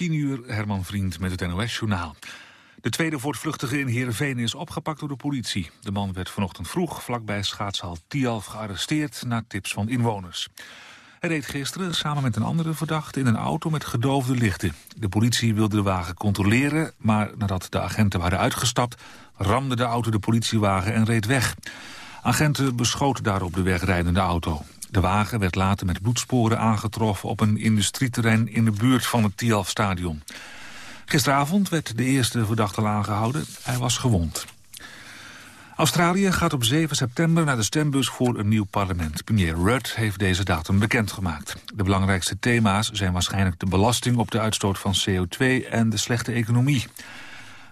10 uur, Herman Vriend met het NOS-journaal. De tweede voortvluchtige in Heerenveen is opgepakt door de politie. De man werd vanochtend vroeg vlakbij schaatshal Tialf gearresteerd... na tips van inwoners. Hij reed gisteren samen met een andere verdachte in een auto met gedoofde lichten. De politie wilde de wagen controleren, maar nadat de agenten waren uitgestapt... ramde de auto de politiewagen en reed weg. Agenten beschoten daarop de wegrijdende auto. De wagen werd later met bloedsporen aangetroffen op een industrieterrein in de buurt van het Tialf-stadion. Gisteravond werd de eerste verdachte aangehouden. Hij was gewond. Australië gaat op 7 september naar de stembus voor een nieuw parlement. Premier Rudd heeft deze datum bekendgemaakt. De belangrijkste thema's zijn waarschijnlijk de belasting op de uitstoot van CO2 en de slechte economie.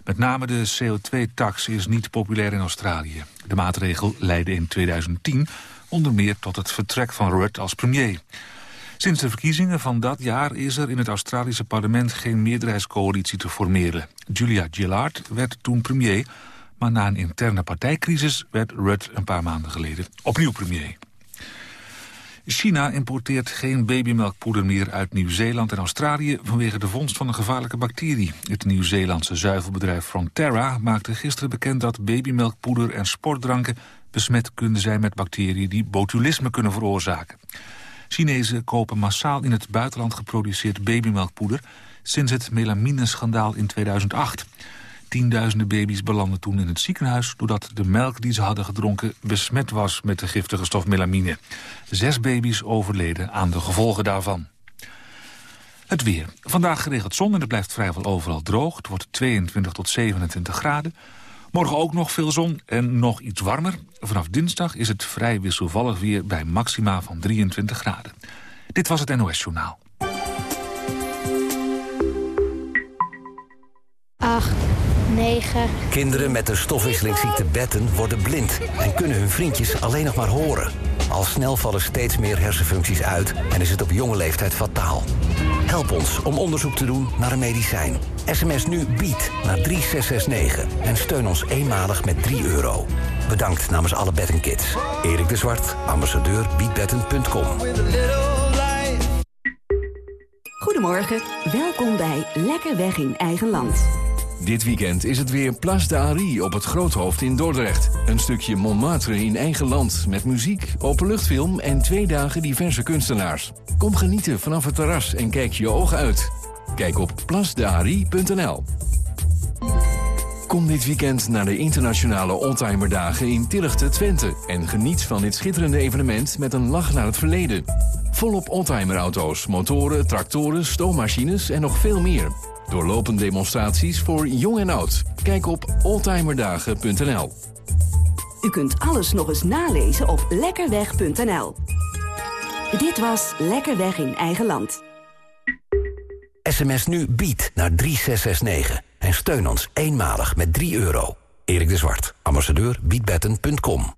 Met name de CO2-tax is niet populair in Australië. De maatregel leidde in 2010 onder meer tot het vertrek van Rudd als premier. Sinds de verkiezingen van dat jaar is er in het Australische parlement geen meerderheidscoalitie te formeren. Julia Gillard werd toen premier, maar na een interne partijcrisis werd Rudd een paar maanden geleden opnieuw premier. China importeert geen babymelkpoeder meer uit Nieuw-Zeeland en Australië vanwege de vondst van een gevaarlijke bacterie. Het Nieuw-Zeelandse zuivelbedrijf Frontera maakte gisteren bekend dat babymelkpoeder en sportdranken besmet kunnen zijn met bacteriën die botulisme kunnen veroorzaken. Chinezen kopen massaal in het buitenland geproduceerd babymelkpoeder sinds het melamineschandaal in 2008. Tienduizenden baby's belanden toen in het ziekenhuis... doordat de melk die ze hadden gedronken besmet was met de giftige stof melamine. Zes baby's overleden aan de gevolgen daarvan. Het weer. Vandaag geregeld zon en het blijft vrijwel overal droog. Het wordt 22 tot 27 graden. Morgen ook nog veel zon en nog iets warmer. Vanaf dinsdag is het vrij wisselvallig weer bij maxima van 23 graden. Dit was het NOS Journaal. 8, 9... Kinderen met de stofwisselingsziekte Betten worden blind... en kunnen hun vriendjes alleen nog maar horen. Al snel vallen steeds meer hersenfuncties uit... en is het op jonge leeftijd fataal. Help ons om onderzoek te doen naar een medicijn. SMS nu BIED naar 3669 en steun ons eenmalig met 3 euro. Bedankt namens alle Kids. Erik de Zwart, ambassadeur biedbetten.com. Goedemorgen, welkom bij Lekker Weg in Eigen Land. Dit weekend is het weer Place d'Arie op het Groothoofd in Dordrecht. Een stukje Montmartre in eigen land met muziek, openluchtfilm en twee dagen diverse kunstenaars. Kom genieten vanaf het terras en kijk je ogen uit. Kijk op plasdearie.nl. Kom dit weekend naar de internationale Oldtimerdagen in Tilligte, Twente... en geniet van dit schitterende evenement met een lach naar het verleden. Volop oldtimerauto's, motoren, tractoren, stoommachines en nog veel meer. Doorlopende demonstraties voor jong en oud. Kijk op oldtimerdagen.nl. U kunt alles nog eens nalezen op lekkerweg.nl. Dit was Lekker Weg in eigen land. SMS nu bied naar 3669 en steun ons eenmalig met 3 euro. Erik de Zwart, ambassadeur biedbetten.com.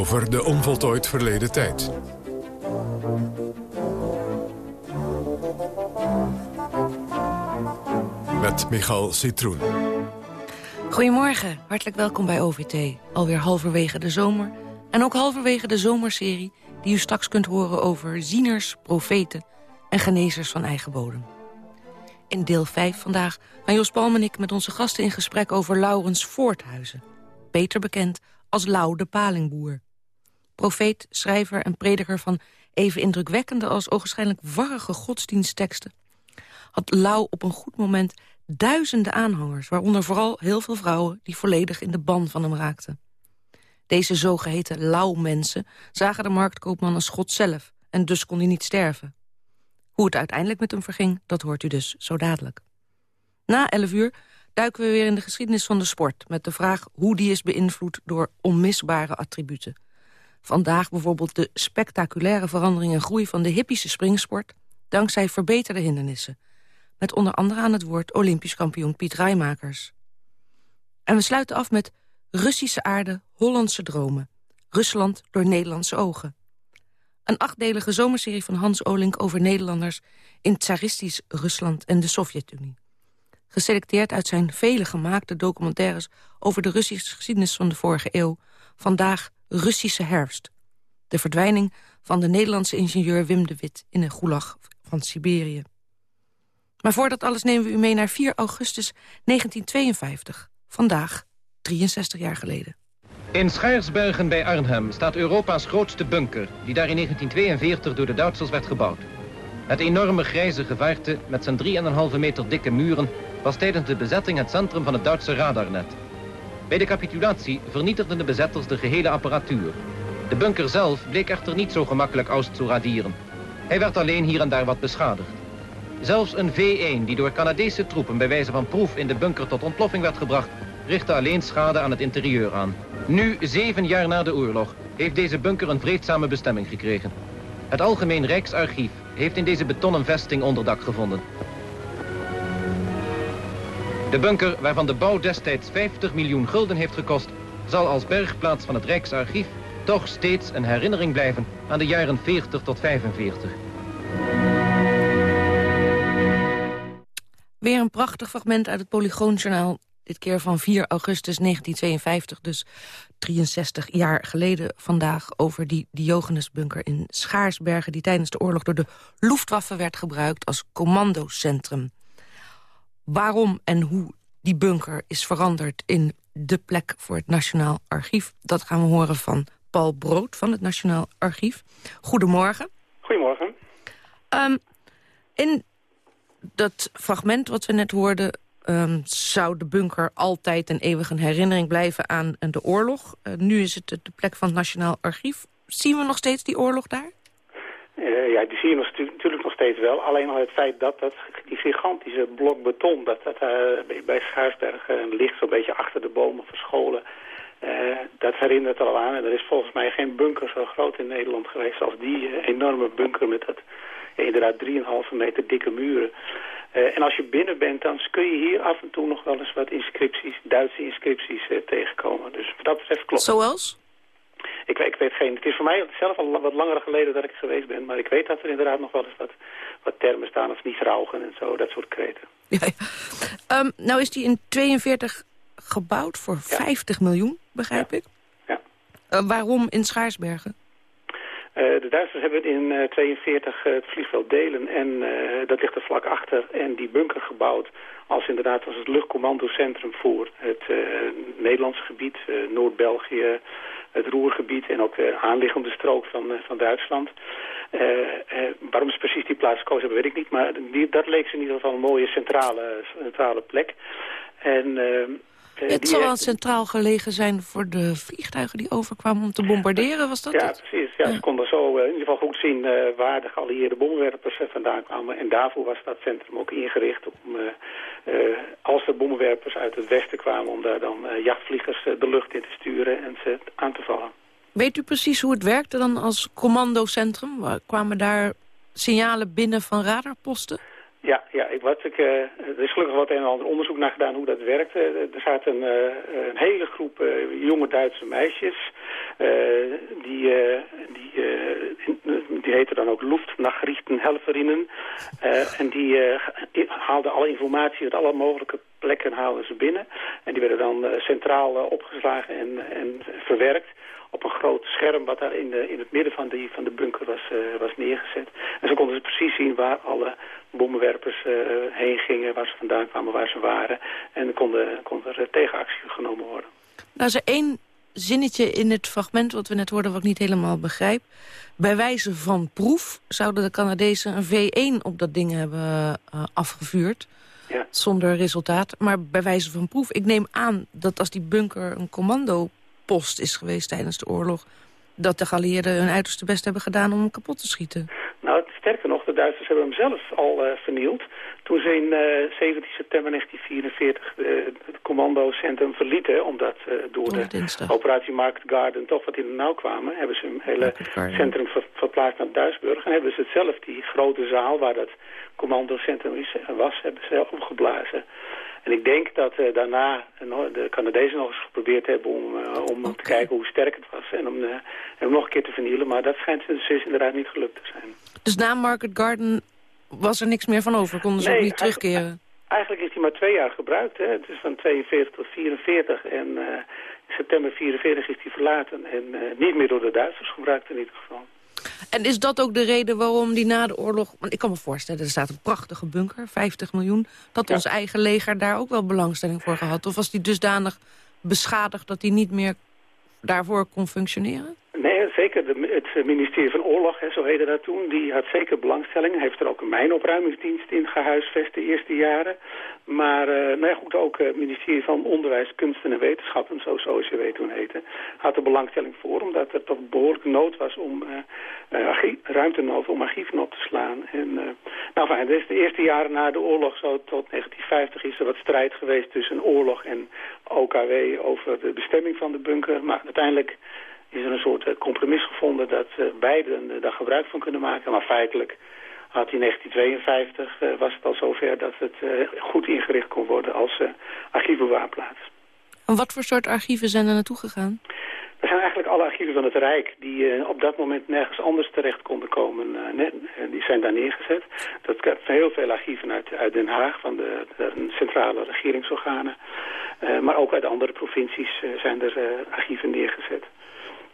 Over de onvoltooid verleden tijd. Met Michal Citroen. Goedemorgen, hartelijk welkom bij OVT. Alweer halverwege de zomer. En ook halverwege de zomerserie die u straks kunt horen over zieners, profeten en genezers van eigen bodem. In deel 5 vandaag gaan Jos Palm en ik met onze gasten in gesprek over Laurens Voorthuizen. Beter bekend als Lau de Palingboer. Profeet, schrijver en prediker van even indrukwekkende als ogenschijnlijk warrige godsdienstteksten... had Lau op een goed moment duizenden aanhangers... waaronder vooral heel veel vrouwen die volledig in de ban van hem raakten. Deze zogeheten Lau-mensen zagen de marktkoopman als God zelf... en dus kon hij niet sterven. Hoe het uiteindelijk met hem verging, dat hoort u dus zo dadelijk. Na 11 uur duiken we weer in de geschiedenis van de sport... met de vraag hoe die is beïnvloed door onmisbare attributen. Vandaag bijvoorbeeld de spectaculaire verandering en groei van de hippische springsport... dankzij verbeterde hindernissen. Met onder andere aan het woord Olympisch kampioen Piet Rijmakers. En we sluiten af met Russische aarde, Hollandse dromen. Rusland door Nederlandse ogen. Een achtdelige zomerserie van Hans Olink over Nederlanders... in tsaristisch Rusland en de Sovjet-Unie. Geselecteerd uit zijn vele gemaakte documentaires... over de Russische geschiedenis van de vorige eeuw. Vandaag Russische herfst. De verdwijning van de Nederlandse ingenieur Wim de Wit... in een gulag van Siberië. Maar voordat alles nemen we u mee naar 4 augustus 1952. Vandaag, 63 jaar geleden. In Schaarsbergen bij Arnhem staat Europa's grootste bunker... die daar in 1942 door de Duitsers werd gebouwd. Het enorme grijze gevaarte met zijn 3,5 meter dikke muren... was tijdens de bezetting het centrum van het Duitse radarnet. Bij de capitulatie vernietigden de bezetters de gehele apparatuur. De bunker zelf bleek echter niet zo gemakkelijk aus te radieren. Hij werd alleen hier en daar wat beschadigd. Zelfs een V1 die door Canadese troepen bij wijze van proef in de bunker tot ontploffing werd gebracht... richtte alleen schade aan het interieur aan. Nu, zeven jaar na de oorlog, heeft deze bunker een vreedzame bestemming gekregen. Het Algemeen Rijksarchief heeft in deze betonnen vesting onderdak gevonden. De bunker, waarvan de bouw destijds 50 miljoen gulden heeft gekost... zal als bergplaats van het Rijksarchief toch steeds een herinnering blijven aan de jaren 40 tot 45. Weer een prachtig fragment uit het Polygoonjournaal. Dit keer van 4 augustus 1952, dus 63 jaar geleden vandaag... over die Diogenesbunker in Schaarsbergen... die tijdens de oorlog door de Luftwaffe werd gebruikt als commandocentrum. Waarom en hoe die bunker is veranderd in de plek voor het Nationaal Archief... dat gaan we horen van Paul Brood van het Nationaal Archief. Goedemorgen. Goedemorgen. Um, in dat fragment wat we net hoorden... Um, zou de bunker altijd en eeuwig een herinnering blijven aan de oorlog. Uh, nu is het de plek van het Nationaal Archief. Zien we nog steeds die oorlog daar? Uh, ja, die zien we natuurlijk nog steeds wel. Alleen al het feit dat, dat die gigantische blok beton... dat, dat uh, bij Schaarsberg ligt zo'n beetje achter de bomen verscholen... dat herinnert er al aan. En er is volgens mij geen bunker zo groot in Nederland geweest... als die enorme bunker met dat inderdaad 3,5 meter dikke muren. Uh, en als je binnen bent, dan kun je hier af en toe nog wel eens wat inscripties, Duitse inscripties uh, tegenkomen. Dus wat dat betreft klopt. Zoals? Ik, ik, weet geen. Het is voor mij zelf al wat langer geleden dat ik geweest ben. Maar ik weet dat er inderdaad nog wel eens wat, wat termen staan als niet raugen en zo. Dat soort kreten. Ja, ja. Um, nou is die in 42 gebouwd voor ja. 50 miljoen, begrijp ik. Ja. Uh, waarom in Schaarsbergen? Uh, de Duitsers hebben in 1942 uh, het vliegveld Delen en uh, dat ligt er vlak achter en die bunker gebouwd als inderdaad als het luchtcommandocentrum voor het Nederlandse gebied, Noord-België, het Roergebied en ook de aanliggende strook van, van Duitsland. waarom ze precies die plaats gekozen hebben, weet ik niet, maar dat leek ze in ieder geval een mooie centrale, centrale plek. En het zou wel centraal gelegen zijn voor de vliegtuigen die overkwamen om te bombarderen, was dat Ja, het? precies. Ja, Ja. Ze konden zo uh, in ieder geval goed zien uh, waar de geallieerde bommenwerpers vandaan kwamen. En daarvoor was dat centrum ook ingericht om, als de bommenwerpers uit het westen kwamen, om daar dan jachtvliegers de lucht in te sturen en ze aan te vallen. Weet u precies hoe het werkte dan als commandocentrum? Kwamen daar signalen binnen van radarposten? Ja, ja ik, wat ik, uh, er is gelukkig wat een en ander onderzoek naar gedaan hoe dat werkt. Uh, er staat een, uh, een hele groep jonge Duitse meisjes. die, die, die heten dan ook Luftnachrichtenhelferinnen. en die haalden alle informatie uit alle mogelijke plekken haalden ze binnen. En die werden dan centraal opgeslagen en, en verwerkt op een groot scherm wat daar in, de, in het midden van, die, van de bunker was, was neergezet. En zo konden ze precies zien waar alle bommenwerpers uh, heen gingen, waar ze vandaan kwamen, waar ze waren. En kon, kon er tegenactie genomen worden. Nou is er één zinnetje in het fragment wat we net hoorden wat ik niet helemaal begrijp. Bij wijze van proef zouden de Canadezen een V1 op dat ding hebben uh, afgevuurd. Ja. Zonder resultaat. Maar bij wijze van proef, ik neem aan dat als die bunker een commando post is geweest tijdens de oorlog... dat de geallieerden hun uiterste best hebben gedaan om hem kapot te schieten. Nou, sterker nog, de Duitsers hebben hem zelf al vernield. Toen ze in 17 september 1944 het commandocentrum verlieten... omdat door de operatie Market Garden toch wat in de nauw kwamen... hebben ze hem hele centrum verplaatst naar Duisburg... en hebben ze het zelf, die grote zaal waar dat commandocentrum was, hebben ze opgeblazen. En ik denk dat uh, daarna de Canadezen nog eens geprobeerd hebben om, uh, om te kijken hoe sterk het was. En om uh, hem nog een keer te vernielen. Maar dat schijnt dus inderdaad niet gelukt te zijn. Dus na Market Garden was er niks meer van over? Konden ze ook niet terugkeren? Eigenlijk is hij maar twee jaar gebruikt. Hè. Het is van 42 tot 44. En in september 44 is hij verlaten. En niet meer door de Duitsers gebruikt in ieder geval. En is dat ook de reden waarom die na de oorlog... Want ik kan me voorstellen, er staat een prachtige bunker, 50 miljoen... dat ons eigen leger daar ook wel belangstelling voor gehad? Of was die dusdanig beschadigd dat hij niet meer daarvoor kon functioneren? Nee, zeker. De, het ministerie van Oorlog, hè, zo heette dat toen, die had zeker belangstelling. Heeft er ook een mijnopruimingsdienst in gehuisvest de eerste jaren. Maar uh, nou goed, ook het ministerie van Onderwijs, Kunsten en Wetenschappen, zo weet toen heette, had er belangstelling voor, omdat er toch behoorlijk nood was om uh, ruimtenood om archieven op te slaan. En, nou fijn, dus de eerste jaren na de oorlog, zo tot 1950, is er wat strijd geweest tussen oorlog en OKW over de bestemming van de bunker. Maar uiteindelijk is er een soort eh, compromis gevonden dat uh, beiden daar gebruik van kunnen maken. Maar feitelijk had in 1952 uh, was het al zover dat het goed ingericht kon worden als archiefbewaarplaats. En wat voor soort archieven zijn er naartoe gegaan? Dat zijn eigenlijk alle archieven van het Rijk die op dat moment nergens anders terecht konden komen. Net, die zijn daar neergezet. Dat heel veel archieven uit, uit Den Haag, van de, de centrale regeringsorganen. maar ook uit andere provincies zijn er archieven neergezet.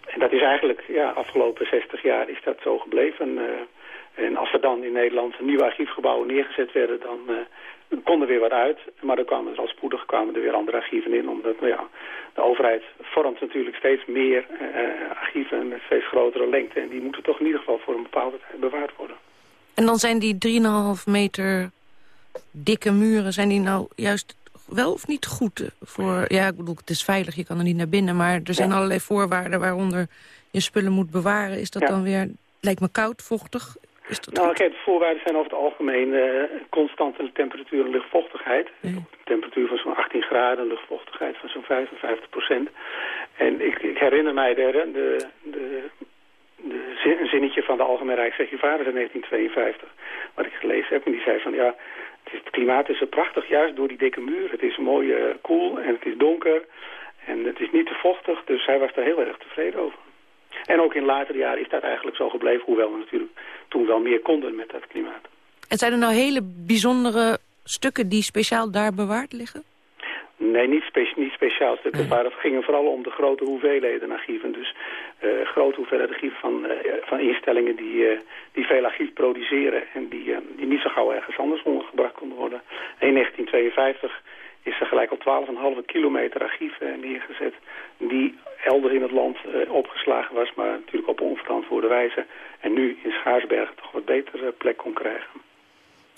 En dat is eigenlijk, ja, afgelopen 60 jaar is dat zo gebleven. Uh, en als er dan in Nederland nieuwe archiefgebouwen neergezet werden, dan uh, kon er weer wat uit. Maar dan kwamen er al spoedig kwamen er weer andere archieven in. Omdat nou ja, de overheid vormt natuurlijk steeds meer uh, archieven met steeds grotere lengte. En die moeten toch in ieder geval voor een bepaalde tijd bewaard worden. En dan zijn die 3,5 meter dikke muren, zijn die nou juist wel of niet goed voor... Ja, ik bedoel, het is veilig, je kan er niet naar binnen... maar er zijn allerlei voorwaarden waaronder je spullen moet bewaren. Is dat dan weer, lijkt me koud, vochtig? Is dat nou, kijk, de voorwaarden zijn over het algemeen uh, constante temperatuur en luchtvochtigheid. Een temperatuur van zo'n 18 graden, luchtvochtigheid van zo'n 55 procent. En ik, ik, herinner mij de, de, de, een zinnetje van de Algemeen Rijksarchivaris in 1952, wat ik gelezen heb. En die zei van, ja, het, klimaat is zo prachtig, juist door die dikke muur. Het is mooi uh, koel en het is donker en het is niet te vochtig. Dus hij was daar heel erg tevreden over. En ook in latere jaren is dat eigenlijk zo gebleven. Hoewel we natuurlijk toen wel meer konden met dat klimaat. En zijn er nou hele bijzondere stukken die speciaal daar bewaard liggen? Nee, niet, spe niet speciaal stukken, maar het ging vooral om de grote hoeveelheden archieven. Dus uh, grote hoeveelheden archieven van, uh, van instellingen die, uh, die veel archief produceren en die, die niet zo gauw ergens anders ondergebracht konden worden. in 1952 is er gelijk al 12,5 kilometer archief neergezet die elders in het land opgeslagen was, maar natuurlijk op onverantwoorde wijze. En nu in Schaarsbergen toch wat betere plek kon krijgen.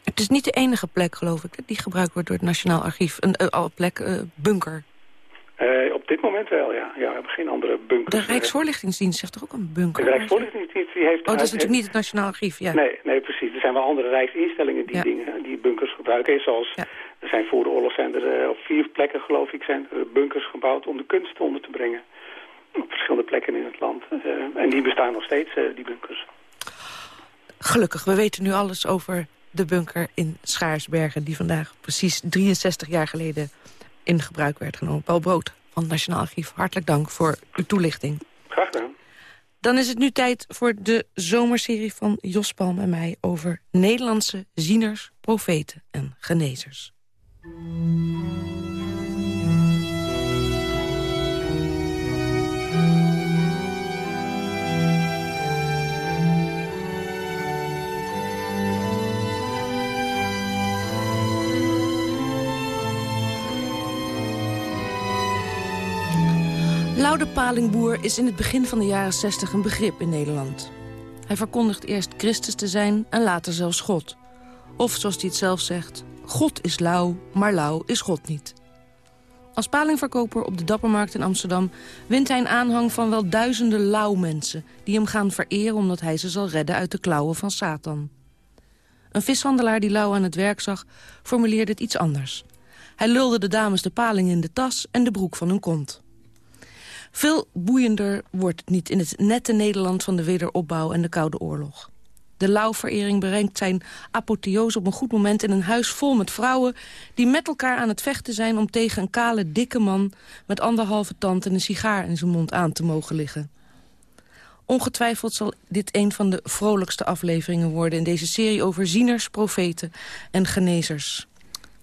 Het is niet de enige plek, geloof ik, die gebruikt wordt door het Nationaal Archief. Een uh, plek, uh, bunker. Uh, op dit moment wel, ja. ja. We hebben geen andere bunkers. De Rijksvoorlichtingsdienst zegt toch ook een bunker? De Rijksvoorlichtingsdienst die heeft... Oh, dat is natuurlijk niet het Nationaal Archief, ja. Nee, nee, precies. Er zijn wel andere rijksinstellingen die, dingen, die bunkers gebruiken. Zoals, ja. er zijn voor de oorlog zijn er op vier plekken, geloof ik, zijn er bunkers gebouwd om de kunst onder te brengen. Op verschillende plekken in het land. en die bestaan nog steeds, die bunkers. Gelukkig, we weten nu alles over de bunker in Schaarsbergen... die vandaag precies 63 jaar geleden in gebruik werd genomen. Paul Brood van het Nationaal Archief, hartelijk dank voor uw toelichting. Graag gedaan. Dan is het nu tijd voor de zomerserie van Jos Palm en mij... over Nederlandse zieners, profeten en genezers. Loude Palingboer is in het begin van de jaren 60 een begrip in Nederland. Hij verkondigt eerst Christus te zijn en later zelfs God. Of zoals hij het zelf zegt, God is lauw, maar lauw is God niet. Als palingverkoper op de Dappermarkt in Amsterdam... wint hij een aanhang van wel duizenden lauwmensen... die hem gaan vereren omdat hij ze zal redden uit de klauwen van Satan. Een vishandelaar die Lau aan het werk zag, formuleerde het iets anders. Hij lulde de dames de paling in de tas en de broek van hun kont. Veel boeiender wordt het niet in het nette Nederland van de wederopbouw en de Koude Oorlog. De lauwverering brengt zijn apotheose op een goed moment in een huis vol met vrouwen... die met elkaar aan het vechten zijn om tegen een kale, dikke man... met anderhalve tand en een sigaar in zijn mond aan te mogen liggen. Ongetwijfeld zal dit een van de vrolijkste afleveringen worden... in deze serie over zieners, profeten en genezers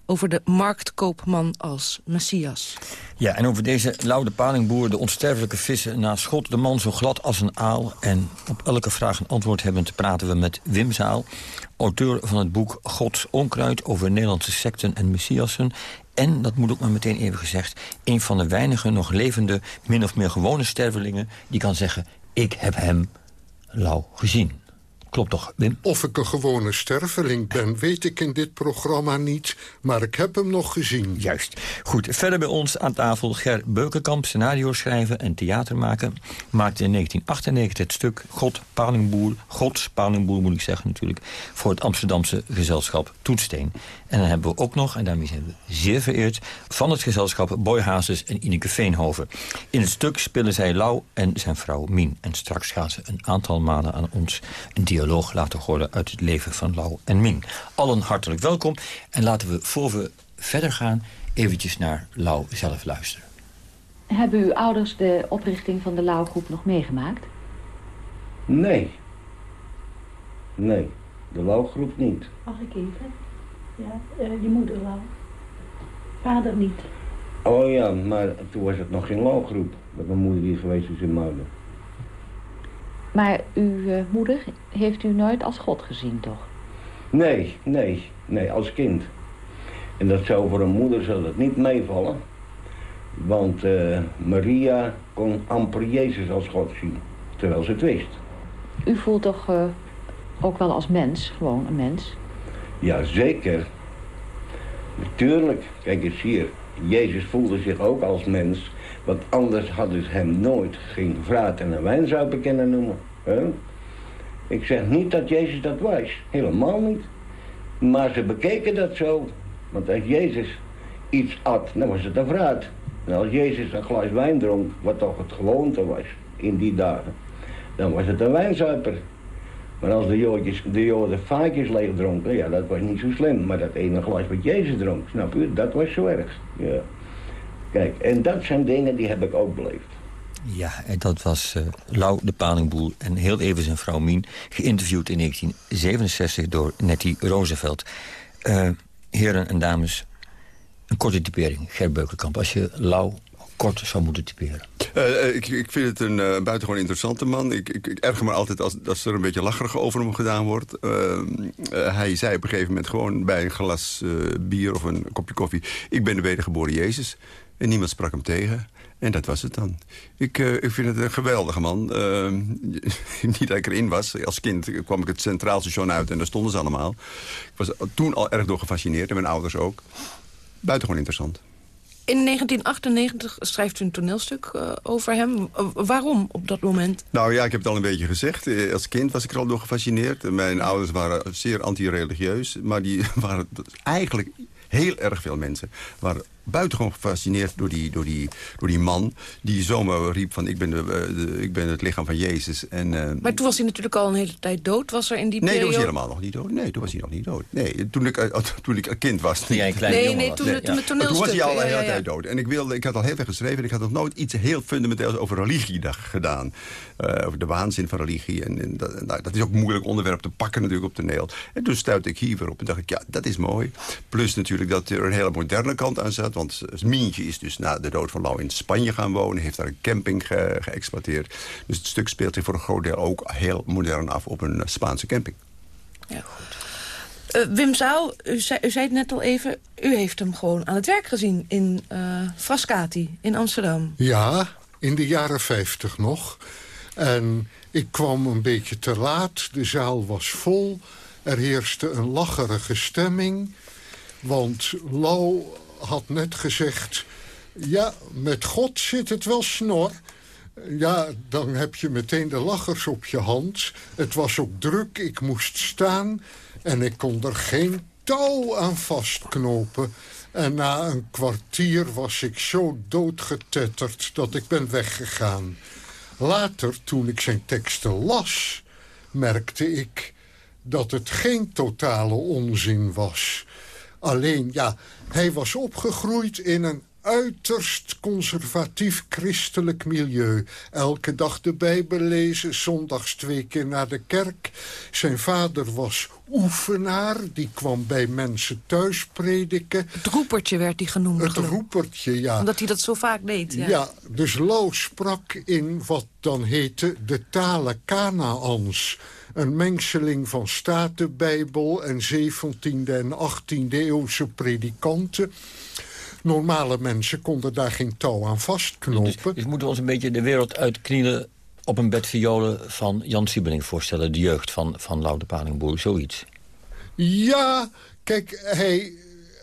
over de marktkoopman als Messias. Ja, en over deze Laude Palingboer, de onsterfelijke vissen... na schot de man zo glad als een aal. En op elke vraag een antwoord hebben te praten we met Wim Zaal... auteur van het boek Gods Onkruid over Nederlandse secten en Messiassen... En, dat moet ook maar meteen even gezegd... een van de weinige nog levende, min of meer gewone stervelingen... die kan zeggen, ik heb hem lauw gezien. Klopt toch, Wim? Of ik een gewone sterveling ben, weet ik in dit programma niet. Maar ik heb hem nog gezien. Juist. Goed, verder bij ons aan tafel Ger Beukenkamp, scenario schrijven en theater maken. Maakte in 1998 het stuk God Palingboer, Gods Palingboer moet ik zeggen natuurlijk, voor het Amsterdamse gezelschap Toetsteen. En dan hebben we ook nog, en daarmee zijn we zeer vereerd... van het gezelschap Boy Hazes en Ineke Veenhoven. In het stuk spelen zij Lau en zijn vrouw Mien. En straks gaan ze een aantal malen aan ons een dialoog laten horen... uit het leven van Lau en Mien. Allen hartelijk welkom. En laten we, voor we verder gaan, eventjes naar Lau zelf luisteren. Hebben uw ouders de oprichting van de Lau-groep nog meegemaakt? Nee. Nee, de Lau-groep niet. Mag ik even? Ja, uh, die moeder wel. Vader niet. Oh ja, maar toen was het nog geen Lau-groep. Dat mijn moeder hier geweest is in Muiden. Maar uw uh, moeder heeft u nooit als God gezien, toch? Nee, nee, nee, als kind. En dat zou voor een moeder zou dat niet meevallen. Want uh, Maria kon amper Jezus als God zien, terwijl ze het wist. U voelt toch uh, ook wel als mens, gewoon een mens? Jazeker. Natuurlijk. Kijk eens hier. Jezus voelde zich ook als mens. Want anders hadden ze hem nooit geen vraat en een wijnzuiper kunnen noemen. Ik zeg niet dat Jezus dat was. Helemaal niet. Maar ze bekeken dat zo. Want als Jezus iets at, dan was het een vraat. En als Jezus een glas wijn dronk, wat toch het gewoonte was in die dagen, dan was het een wijnzuiper. Maar als de, joodjes, de joden vaakjes leeg dronken, ja, dat was niet zo slim. Maar dat ene glas wat Jezus dronk, snap u, dat was zo erg. Ja. Kijk, en dat zijn dingen die heb ik ook beleefd. Ja, en dat was uh, Lau de Palingboer en heel even zijn vrouw Mien... geïnterviewd in 1967 door Nettie Roosevelt. Uh, heren en dames, een korte typering. Ger Beukenkamp, als je Lau kort zou moeten typeren. Uh, ik, ik, vind het een uh, buitengewoon interessante man. Ik, ik, ik, erger me altijd als, als er een beetje lacherig over hem gedaan wordt. Uh, hij zei op een gegeven moment gewoon bij een glas bier of een kopje koffie... ik ben de wedergeboren Jezus. En niemand sprak hem tegen. En dat was het dan. Ik, ik vind het een geweldige man. niet dat ik erin was. Als kind kwam ik het Centraal Station uit en daar stonden ze allemaal. Ik was toen al erg door gefascineerd en mijn ouders ook. Buitengewoon interessant. In 1998 schrijft u een toneelstuk uh, over hem. Uh, waarom op dat moment? Nou ja, ik heb het al een beetje gezegd. Als kind was ik er al door gefascineerd. Mijn ouders waren zeer anti-religieus. Maar die waren eigenlijk heel erg veel mensen... waren buitengewoon gefascineerd door die, door, die, door die man... die zomaar riep van ik ben, de, de ik ben het lichaam van Jezus. En, uh, maar toen was hij natuurlijk al een hele tijd dood. Was er in die nee, periode... toen was hij helemaal nog niet dood. Nee, toen was hij nog niet dood. Nee, toen ik, uh, toen ik een kind was. Toen jij een klein nee, nee, was. toen, nee, toen ja. Toen was hij al een ja, hele ja, tijd dood. En ik, wilde, ik had al heel veel geschreven... en ik had nog nooit iets heel fundamenteels over religie gedaan. Uh, over de waanzin van religie. En, en dat, nou, dat is ook een moeilijk onderwerp te pakken natuurlijk op toneel. En toen stuitte ik hier weer op en dacht ik, ja, dat is mooi. Plus natuurlijk dat er een hele moderne kant aan zat. Want Mientje is dus na de dood van Lau in Spanje gaan wonen. Heeft daar een camping ge geëxploiteerd. Dus het stuk speelt zich voor een groot deel ook heel modern af op een Spaanse camping. Ja, goed. Uh, Wim Zaal, u zei, u zei het net al even... u heeft hem gewoon aan het werk gezien in uh, Frascati in Amsterdam. Ja, in de jaren 50 nog. En ik kwam een beetje te laat. De zaal was vol. Er heerste een lacherige stemming. Want Lau had net gezegd... ja, met God zit het wel snor. Ja, dan heb je meteen de lachers op je hand. Het was ook druk, ik moest staan en ik kon er geen touw aan vastknopen. En na een kwartier was ik zo doodgetetterd dat ik ben weggegaan. Later, toen ik zijn teksten las, merkte ik dat het geen totale onzin was. Alleen, ja, hij was opgegroeid in een uiterst conservatief christelijk milieu. Elke dag de Bijbel lezen, zondags twee keer naar de kerk. Zijn vader was oefenaar, die kwam bij mensen thuis prediken. Het roepertje werd hij genoemd. Het roepertje, ja. Omdat hij dat zo vaak deed. Ja, ja dus Lau sprak in wat dan heette de talen Kanaans een mengseling van Statenbijbel en 17e en 18e eeuwse predikanten. Normale mensen konden daar geen touw aan vastknopen. Dus, dus moeten we ons een beetje de wereld uitknielen op een bed violen van Jan Siebeling voorstellen. De jeugd van, van Loude Palingboer, zoiets. Ja, kijk, hij,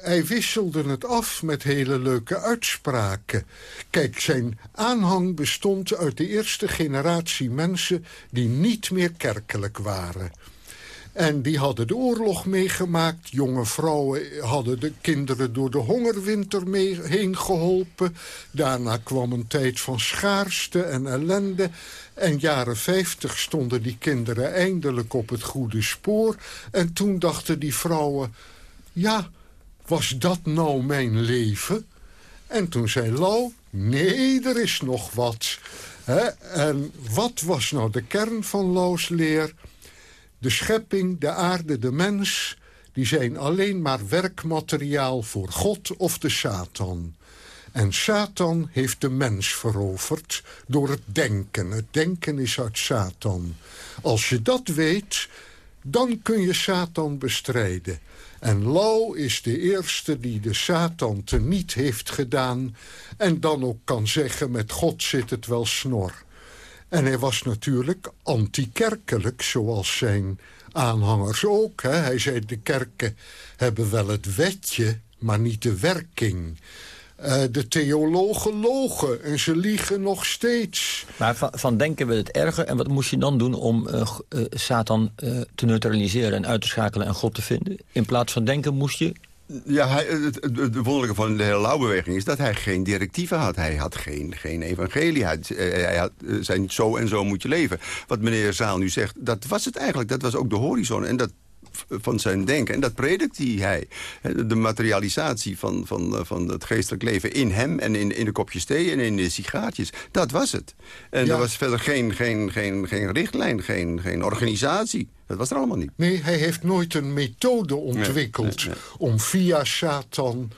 hij wisselde het af met hele leuke uitspraken. Kijk, zijn aanhang bestond uit de eerste generatie mensen... die niet meer kerkelijk waren. En die hadden de oorlog meegemaakt. Jonge vrouwen hadden de kinderen door de hongerwinter mee heen geholpen. Daarna kwam een tijd van schaarste en ellende. En jaren 50 stonden die kinderen eindelijk op het goede spoor. En toen dachten die vrouwen... ja, was dat nou mijn leven? En toen zei Lau, nee, er is nog wat. En wat was nou de kern van Lau's leer? De schepping, de aarde, de mens... die zijn alleen maar werkmateriaal voor God of de Satan. En Satan heeft de mens veroverd door het denken. Het denken is uit Satan. Als je dat weet, dan kun je Satan bestrijden. En Lau is de eerste die de Satan teniet heeft gedaan... en dan ook kan zeggen, met God zit het wel snor. En hij was natuurlijk antikerkelijk, zoals zijn aanhangers ook. Hè. Hij zei, de kerken hebben wel het wetje, maar niet de werking. Uh, de theologen logen en ze liegen nog steeds. Maar van, van, denken we het erger? En wat moest je dan doen om uh, uh, Satan te neutraliseren en uit te schakelen en God te vinden? In plaats van denken moest je ja, hij, het, het, wonderlijke van de hele lauwbeweging is dat hij geen directieven had. Hij had geen, geen evangelie. Hij, hij had, zijn zo en zo moet je leven. Wat meneer Zaal nu zegt, dat was het eigenlijk. Dat was ook de horizon. En dat van zijn denken. En dat predikte hij. De materialisatie van, van, van het geestelijk leven in hem... en in, in de kopjes thee en in de sigaartjes. Dat was het. En er was verder geen, geen, geen, geen richtlijn, geen, geen organisatie. Dat was er allemaal niet. Nee, hij heeft nooit een methode ontwikkeld... om via Satan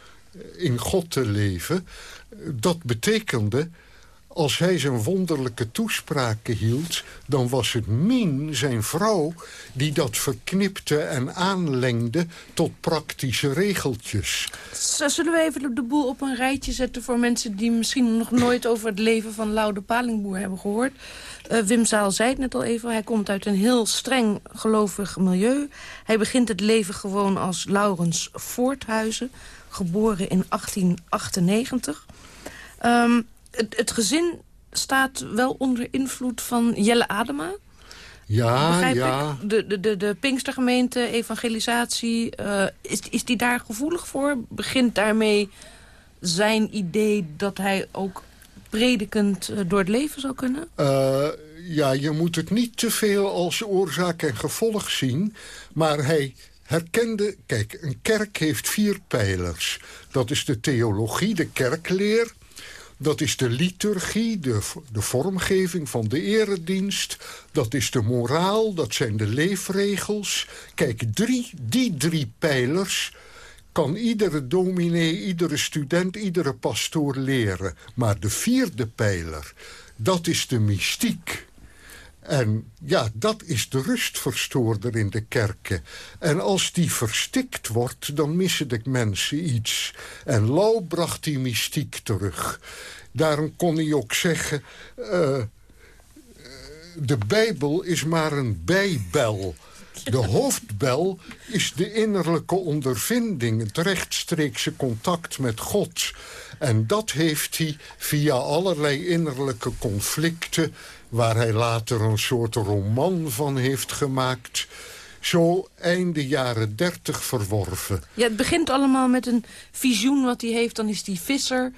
in God te leven. Dat betekende als hij zijn wonderlijke toespraken hield... dan was het Mien, zijn vrouw, die dat verknipte en aanlengde... tot praktische regeltjes. Zullen we even de boel op een rijtje zetten... voor mensen die misschien nog nooit over het leven van Loude Palingboer hebben gehoord? Uh, Wim Zaal zei het net al even, hij komt uit een heel streng gelovig milieu. Hij begint het leven gewoon als Laurens Voorthuizen, geboren in 1898... Um, het, het gezin staat wel onder invloed van Jelle Adema. Ja, ja. Ik? De, de, de, de Pinkstergemeente, evangelisatie, uh, is, is die daar gevoelig voor? Begint daarmee zijn idee dat hij ook predikend uh, door het leven zou kunnen? Uh, ja, je moet het niet te veel als oorzaak en gevolg zien. Maar hij herkende... Kijk, een kerk heeft vier pijlers. Dat is de theologie, de kerkleer dat is de liturgie, de, de vormgeving van de eredienst. Dat is de moraal, dat zijn de leefregels. Kijk, drie, die drie pijlers kan iedere dominee, iedere student, iedere pastoor leren. Maar de vierde pijler, dat is de mystiek. En ja, dat is de rustverstoorder in de kerken. En als die verstikt wordt, dan missen de mensen iets. En Lau bracht die mystiek terug. Daarom kon hij ook zeggen... Uh, de Bijbel is maar een bijbel. De hoofdbel is de innerlijke ondervinding, het rechtstreekse contact met God. En dat heeft hij via allerlei innerlijke conflicten... waar hij later een soort roman van heeft gemaakt... zo einde jaren dertig verworven. Ja, het begint allemaal met een visioen wat hij heeft. Dan is hij visser.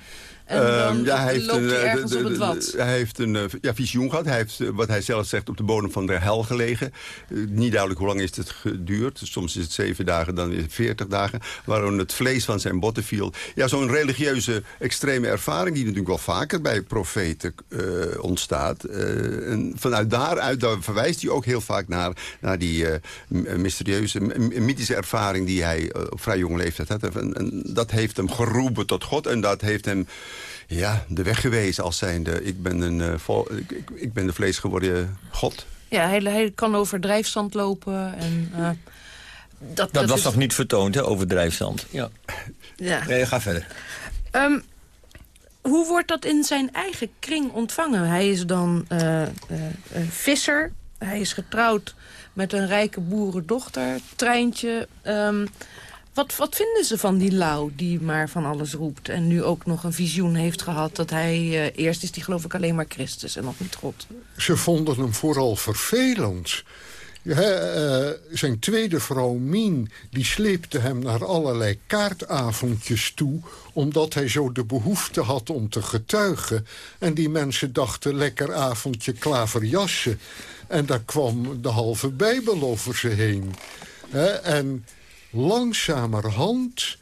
En Ehm, ja, hij heeft een, hij eh, de- de-. Hij heeft een eh, ja, visioen gehad. Hij heeft, eh, wat hij zelf zegt, op de bodem van de hel gelegen. Niet duidelijk hoe lang is het geduurd. Soms is het zeven dagen, dan is het veertig dagen. Waarom het vlees van zijn botten viel. Ja, zo'n religieuze extreme ervaring... die natuurlijk wel vaker bij profeten ontstaat. En vanuit daaruit daar verwijst hij ook heel vaak naar, naar die mysterieuze, mythische ervaring... die hij op vrij jonge leeftijd had. En, en dat heeft hem geroepen tot God. En dat heeft hem ja, de weg gewezen als zijnde... ik ben, een, eh, vol- ik, ik, ik ben de vleesgeworden God. Ja, hij, hij kan over drijfzand lopen. En, eh, dat, Dat, was is- nog niet vertoond, hè, over drijfzand. Ja. Ja. Nee, ga verder. Ehm, hoe wordt dat in zijn eigen kring ontvangen? Hij is dan eh, eh, eh, visser. Hij is getrouwd met een rijke boerendochter. Treintje. Ehm, wat, wat vinden ze van die Lau die maar van alles roept... en nu ook nog een visioen heeft gehad dat hij... eh, eerst is die geloof ik alleen maar Christus en nog niet God. Ze vonden hem vooral vervelend. Eh, zijn tweede vrouw Mien die sleepte hem naar allerlei kaartavondjes toe... omdat hij zo de behoefte had om te getuigen. En die mensen dachten lekker avondje klaverjassen. En daar kwam de halve Bijbel over ze heen. En langzamerhand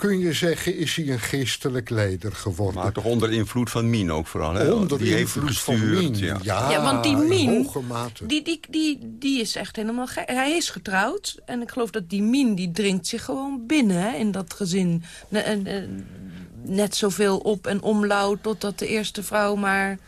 kun je zeggen, is hij een geestelijk leider geworden. Maar toch onder invloed van Mien ook vooral. Hè? Onder die heeft hem invloed van. Mien, ja. ja. ja, want die Mien, die, die, die, die is echt helemaal gek. Hij is getrouwd en ik geloof dat die Mien, die dringt zich gewoon binnen hè, in dat gezin. Ne- en, eh, net zoveel op en omlauw totdat de eerste vrouw maar...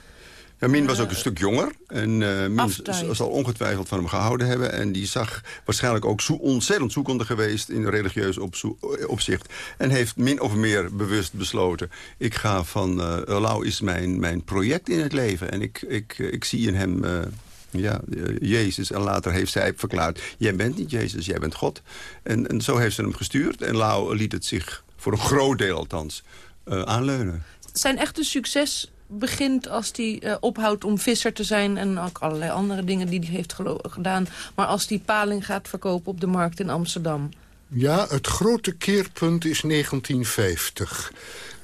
Ja, Min was ook een stuk jonger. En eh Min zal ongetwijfeld van hem gehouden hebben. En die zag waarschijnlijk ook zo ontzettend zoekende geweest... in religieus opzo- opzicht. En heeft min of meer bewust besloten... ik ga van... eh Lau is mijn, mijn project in het leven. En ik, ik, ik zie in hem... eh, ja, eh, Jezus. En later heeft zij verklaard... jij bent niet Jezus, jij bent God. En, en zo heeft ze hem gestuurd. En Lau liet het zich, voor een groot deel althans, eh, aanleunen. Zijn echte succes begint als hij eh, ophoudt om visser te zijn... en ook allerlei andere dingen die hij heeft gedaan. Maar als hij paling gaat verkopen op de markt in Amsterdam. Ja, het grote keerpunt is 1950.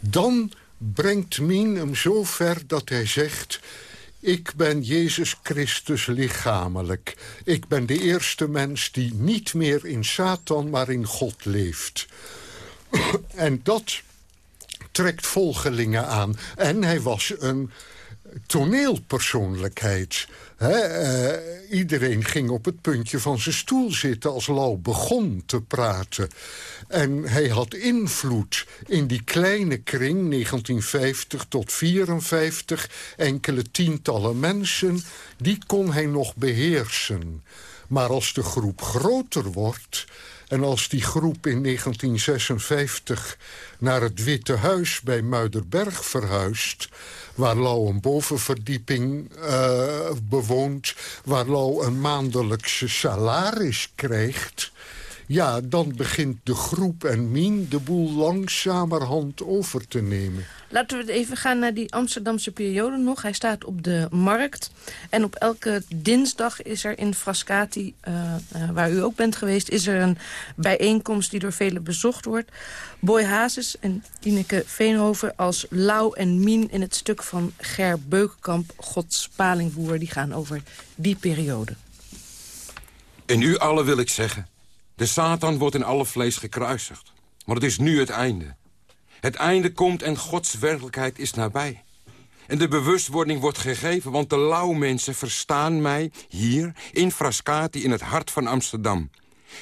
Dan brengt Mien hem zo ver dat hij zegt... Ik ben Jezus Christus lichamelijk. Ik ben de eerste mens die niet meer in Satan, maar in God leeft. en dat trekt volgelingen aan. En hij was een toneelpersoonlijkheid. Eh, iedereen ging op het puntje van zijn stoel zitten als Lau begon te praten. En hij had invloed in die kleine kring, 1950 tot 54, enkele tientallen mensen, die kon hij nog beheersen. Maar als de groep groter wordt... en als die groep in 1956 naar het Witte Huis bij Muiderberg verhuist... waar Lau een bovenverdieping eh, bewoont... waar Lau een maandelijkse salaris krijgt... ja, dan begint de groep en Mien de boel langzamerhand over te nemen. Laten we even gaan naar die Amsterdamse periode nog. Hij staat op de markt. En op elke dinsdag is er in Frascati, eh, eh, waar u ook bent geweest... is er een bijeenkomst die door velen bezocht wordt. Boy Hazes en Tineke Veenhoven als Lau en Mien... in het stuk van Ger Beukenkamp, Gods Palingboer. Die gaan over die periode. In u allen wil ik zeggen... de Satan wordt in alle vlees gekruisigd. Maar het is nu het einde. Het einde komt en Gods werkelijkheid is nabij. En de bewustwording wordt gegeven, want de lauwmensen verstaan mij hier in Frascati in het hart van Amsterdam.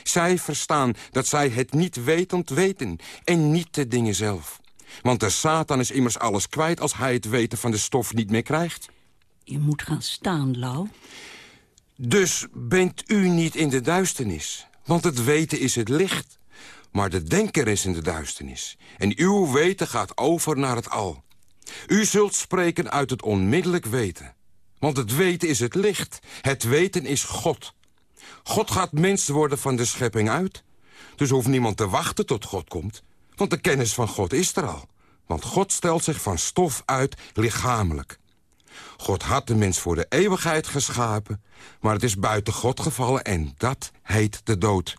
Zij verstaan dat zij het niet wetend weten en niet de dingen zelf. Want de Satan is immers alles kwijt als hij het weten van de stof niet meer krijgt. Je moet gaan staan, Lau. Dus bent u niet in de duisternis, want het weten is het licht. Maar de denker is in de duisternis. En uw weten gaat over naar het al. U zult spreken uit het onmiddellijk weten. Want het weten is het licht. Het weten is God. God gaat mens worden van de schepping uit. Dus hoeft niemand te wachten tot God komt. Want de kennis van God is er al. Want God stelt zich van stof uit lichamelijk. God had de mens voor de eeuwigheid geschapen... maar het is buiten God gevallen en dat heet de dood.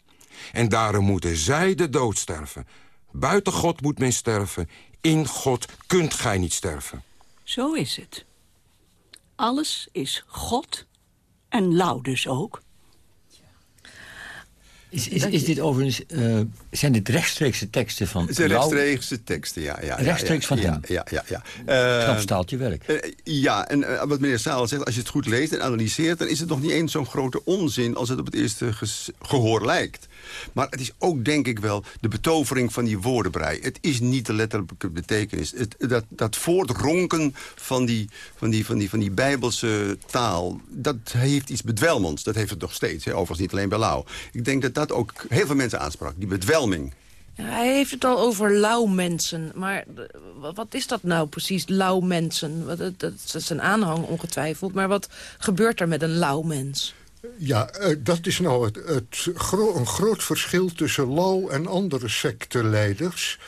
En daarom moeten zij de dood sterven. Buiten God moet men sterven. In God kunt gij niet sterven. Zo is het. Alles is God en Lau dus ook. Is, is, is dit overigens, uh, zijn dit rechtstreekse teksten van Het zijn rechtstreekse teksten, ja. ja, Rechtstreeks ja, van ja, hem? Ja, ja, ja. Knap staaltje werk. Uh, ja, en uh, wat meneer Saal zegt, als je het goed leest en analyseert... dan is het nog niet eens zo'n grote onzin als het op het eerste gehoor lijkt. Maar het is ook, denk ik wel, de betovering van die woordenbrei. Het is niet de letterlijke betekenis. Het, dat, dat voortronken van die, van, die, van, die, van die bijbelse taal... dat heeft iets bedwelmends. Dat heeft het nog steeds, hè? overigens niet alleen bij Lau. Ik denk dat dat ook heel veel mensen aansprak, die bedwelming. Hij heeft het al over lauwmensen. Maar wat is dat nou precies, lauwmensen? Dat, dat is een aanhang ongetwijfeld. Maar wat gebeurt er met een lauwmens? Ja, uh, dat is nou het, het gro een groot verschil tussen Lau en andere secteleiders.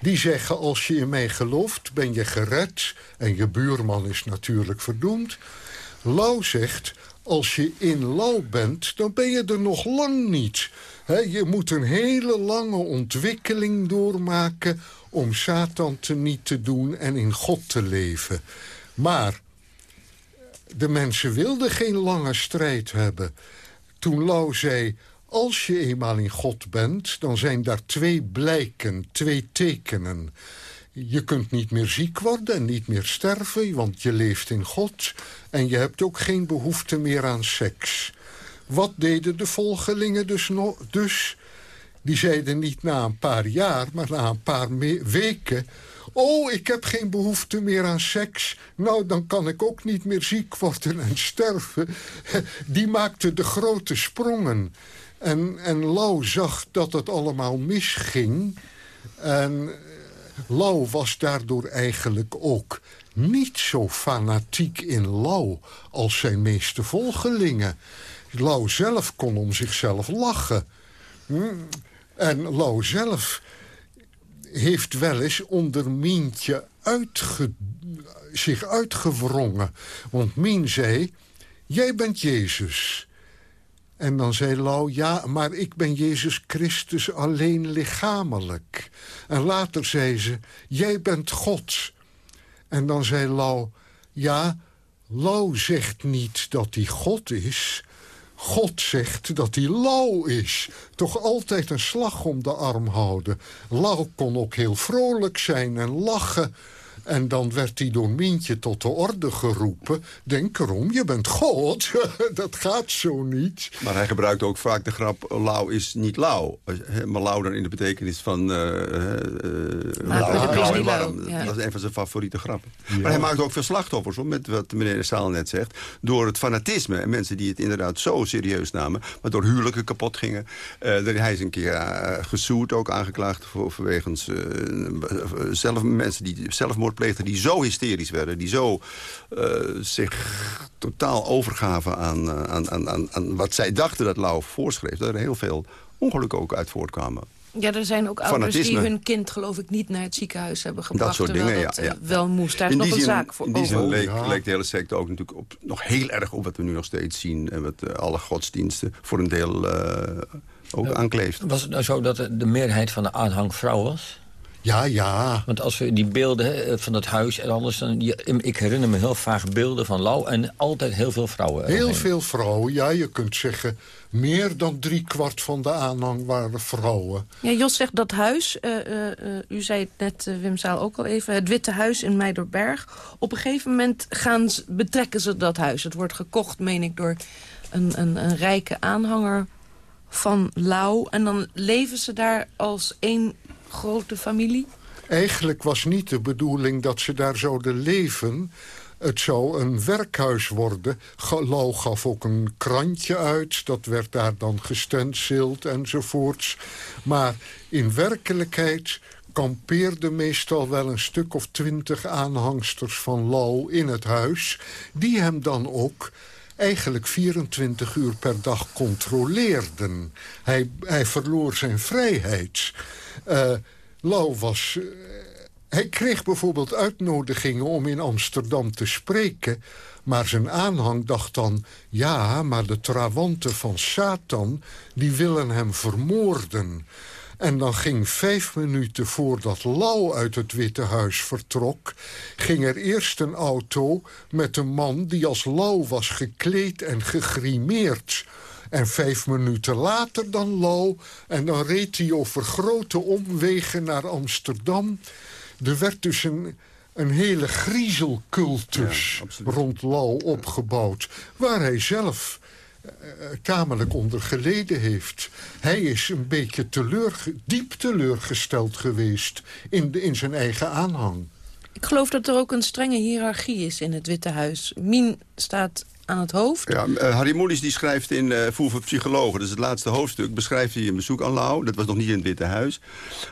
Die zeggen, als je in mij gelooft, ben je gered. En je buurman is natuurlijk verdoemd. Lau zegt, als je in Lau bent, dan ben je er nog lang niet. Je moet een hele lange ontwikkeling doormaken... om Satan te niet te doen en in God te leven. Maar de mensen wilden geen lange strijd hebben. Toen Lau zei, als je eenmaal in God bent... dan zijn daar twee blijken, twee tekenen. Je kunt niet meer ziek worden en niet meer sterven... want je leeft in God en je hebt ook geen behoefte meer aan seks. Wat deden de volgelingen dus? No dus die zeiden niet na een paar jaar, maar na een paar weken... Oh, ik heb geen behoefte meer aan seks. Nou, dan kan ik ook niet meer ziek worden en sterven. Die maakte de grote sprongen. En, en Lau zag dat het allemaal misging. En Lau was daardoor eigenlijk ook niet zo fanatiek in Lau... als zijn meeste volgelingen. Lau zelf kon om zichzelf lachen. En Lau zelf heeft wel eens onder Mientje zich uitgewrongen. Want Mien zei, jij bent Jezus. En dan zei Lau, ja, maar ik ben Jezus Christus alleen lichamelijk. En later zei ze, jij bent God. En dan zei Lau, ja, Lau zegt niet dat hij God is... God zegt dat hij lauw is. Toch altijd een slag om de arm houden. Lau kon ook heel vrolijk zijn en lachen. En dan werd hij door Mientje tot de orde geroepen. Denk erom, je bent God. dat gaat zo niet. Maar hij gebruikte ook vaak de grap... lauw is niet lauw. Maar lauw dan in de betekenis van... Uh, uh, lauw en warm. Ja. Dat is een van zijn favoriete grappen. Ja. Maar hij maakte ook veel slachtoffers, hoor, met wat meneer de Saal net zegt. Door het fanatisme. En mensen die het inderdaad zo serieus namen. Waardoor huwelijken kapot gingen. Uh, hij is een keer gesoerd, ook aangeklaagd... Voor, vanwegens zelf, mensen die zelfmoord pleegden die zo hysterisch werden... die zo uh, zich totaal overgaven aan, uh, aan, aan, aan wat zij dachten dat Lau voorschreef... dat er heel veel ongelukken ook uit voortkwamen. Ja, er zijn ook ouders die hun kind geloof ik niet naar het ziekenhuis hebben gebracht. Dat soort dingen, dat, ja, ja. wel moest. Daar is nog zin, een zaak voor In die zin leek, leek, de hele secte ook natuurlijk op, nog heel erg op wat we nu nog steeds zien... en wat uh, alle godsdiensten voor een deel ook aankleeft. Was het nou zo dat de meerderheid van de aanhang vrouw was? Ja, ja. Want als we die beelden van het huis en anders... Dan, ik herinner me heel vaak beelden van Lau en altijd heel veel vrouwen. Heel erheen. veel vrouwen, ja. Je kunt zeggen, meer dan driekwart van de aanhang waren vrouwen. Ja, Jos zegt dat huis, uh, uh, u zei het net, uh, Wim Zaal ook al even... het Witte Huis in Meiderberg. Op een gegeven moment gaan ze, betrekken ze dat huis. Het wordt gekocht, meen ik, door een, een, een rijke aanhanger van Lau. En dan leven ze daar als één grote familie? Eigenlijk was niet de bedoeling dat ze daar zouden leven. Het zou een werkhuis worden. Lau gaf ook een krantje uit. Dat werd daar dan gestencild enzovoorts. Maar in werkelijkheid kampeerden meestal wel een stuk of twintig aanhangsters van Lau in het huis... die hem dan ook eigenlijk 24 uur per dag controleerden. Hij, hij verloor zijn vrijheid. Uh, Lau was... Uh, hij kreeg bijvoorbeeld uitnodigingen om in Amsterdam te spreken... maar zijn aanhang dacht dan... ja, maar de trawanten van Satan, die willen hem vermoorden... En dan ging vijf minuten voordat Lau uit het Witte Huis vertrok... ging er eerst een auto met een man die als Lau was gekleed en gegrimeerd... En vijf minuten later dan Lau. En dan reed hij over grote omwegen naar Amsterdam. Er werd dus een, een hele griezelcultus rond Lau opgebouwd. Waar hij zelf tamelijk onder geleden heeft. Hij is een beetje teleur, diep teleurgesteld geweest in, de, in zijn eigen aanhang. Ik geloof dat er ook een strenge hiërarchie is in het Witte Huis. Mien staat aan het hoofd. Ja, uh, Harry Mullis die schrijft in uh, Voer voor Psychologen... is het laatste hoofdstuk, beschrijft hij een bezoek aan Lau. Dat was nog niet in het Witte Huis.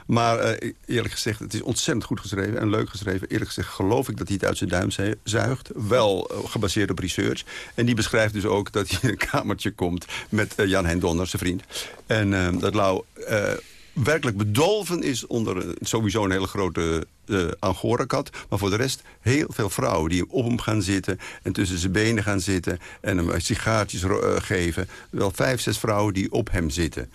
Maar uh, eerlijk gezegd, het is ontzettend goed geschreven en leuk geschreven. Eerlijk gezegd geloof ik dat hij het uit zijn duim zuigt. Wel gebaseerd op research. En die beschrijft dus ook dat hij in een kamertje komt... met Jan Hein Donner, zijn vriend. En dat Lau werkelijk bedolven is onder sowieso een hele grote uh, Angora-kat. Maar voor de rest heel veel vrouwen die op hem gaan zitten... en tussen zijn benen gaan zitten en hem sigaartjes uh, geven. Wel vijf, zes vrouwen die op hem zitten.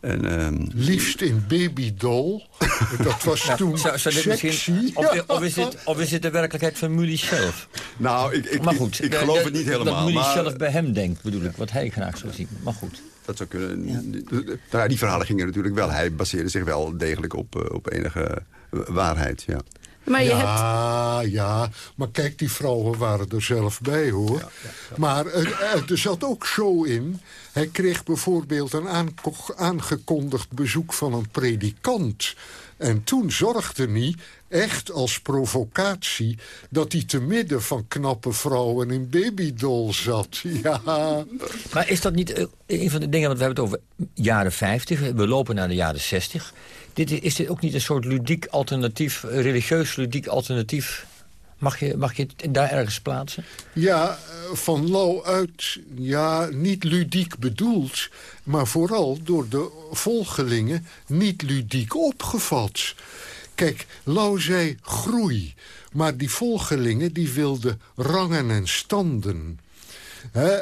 En, um... Liefst in babydoll. dat was ja, toen zou, zou dit Misschien, of, of, is het, of is het de werkelijkheid van Mully zelf? Nou, ik, ik, maar goed, ik, ik geloof het niet helemaal. Dat Mully maar... zelf bij hem denkt, bedoel ik. Wat hij graag zou zien. Maar goed. Dat zou kunnen. Ja. Nou, die verhalen gingen natuurlijk wel. Hij baseerde zich wel degelijk op, uh, op enige waarheid, ja. Maar je ja, hebt... ja, maar kijk, die vrouwen waren er zelf bij, hoor. Ja, ja, maar er, er zat ook zo in... hij kreeg bijvoorbeeld een aangekondigd bezoek van een predikant... En toen zorgde hij echt als provocatie... dat hij te midden van knappe vrouwen in babydol zat. Ja. Maar is dat niet eh, een van de dingen... want we hebben het over jaren 50, we lopen naar de jaren 60... Dit, is dit ook niet een soort ludiek alternatief, religieus ludiek alternatief? Mag je, mag je het daar ergens plaatsen? Ja, eh, van Lau uit, ja, niet ludiek bedoeld... maar vooral door de volgelingen niet ludiek opgevat. Kijk, Lau zei groei, maar die volgelingen die wilden rangen en standen.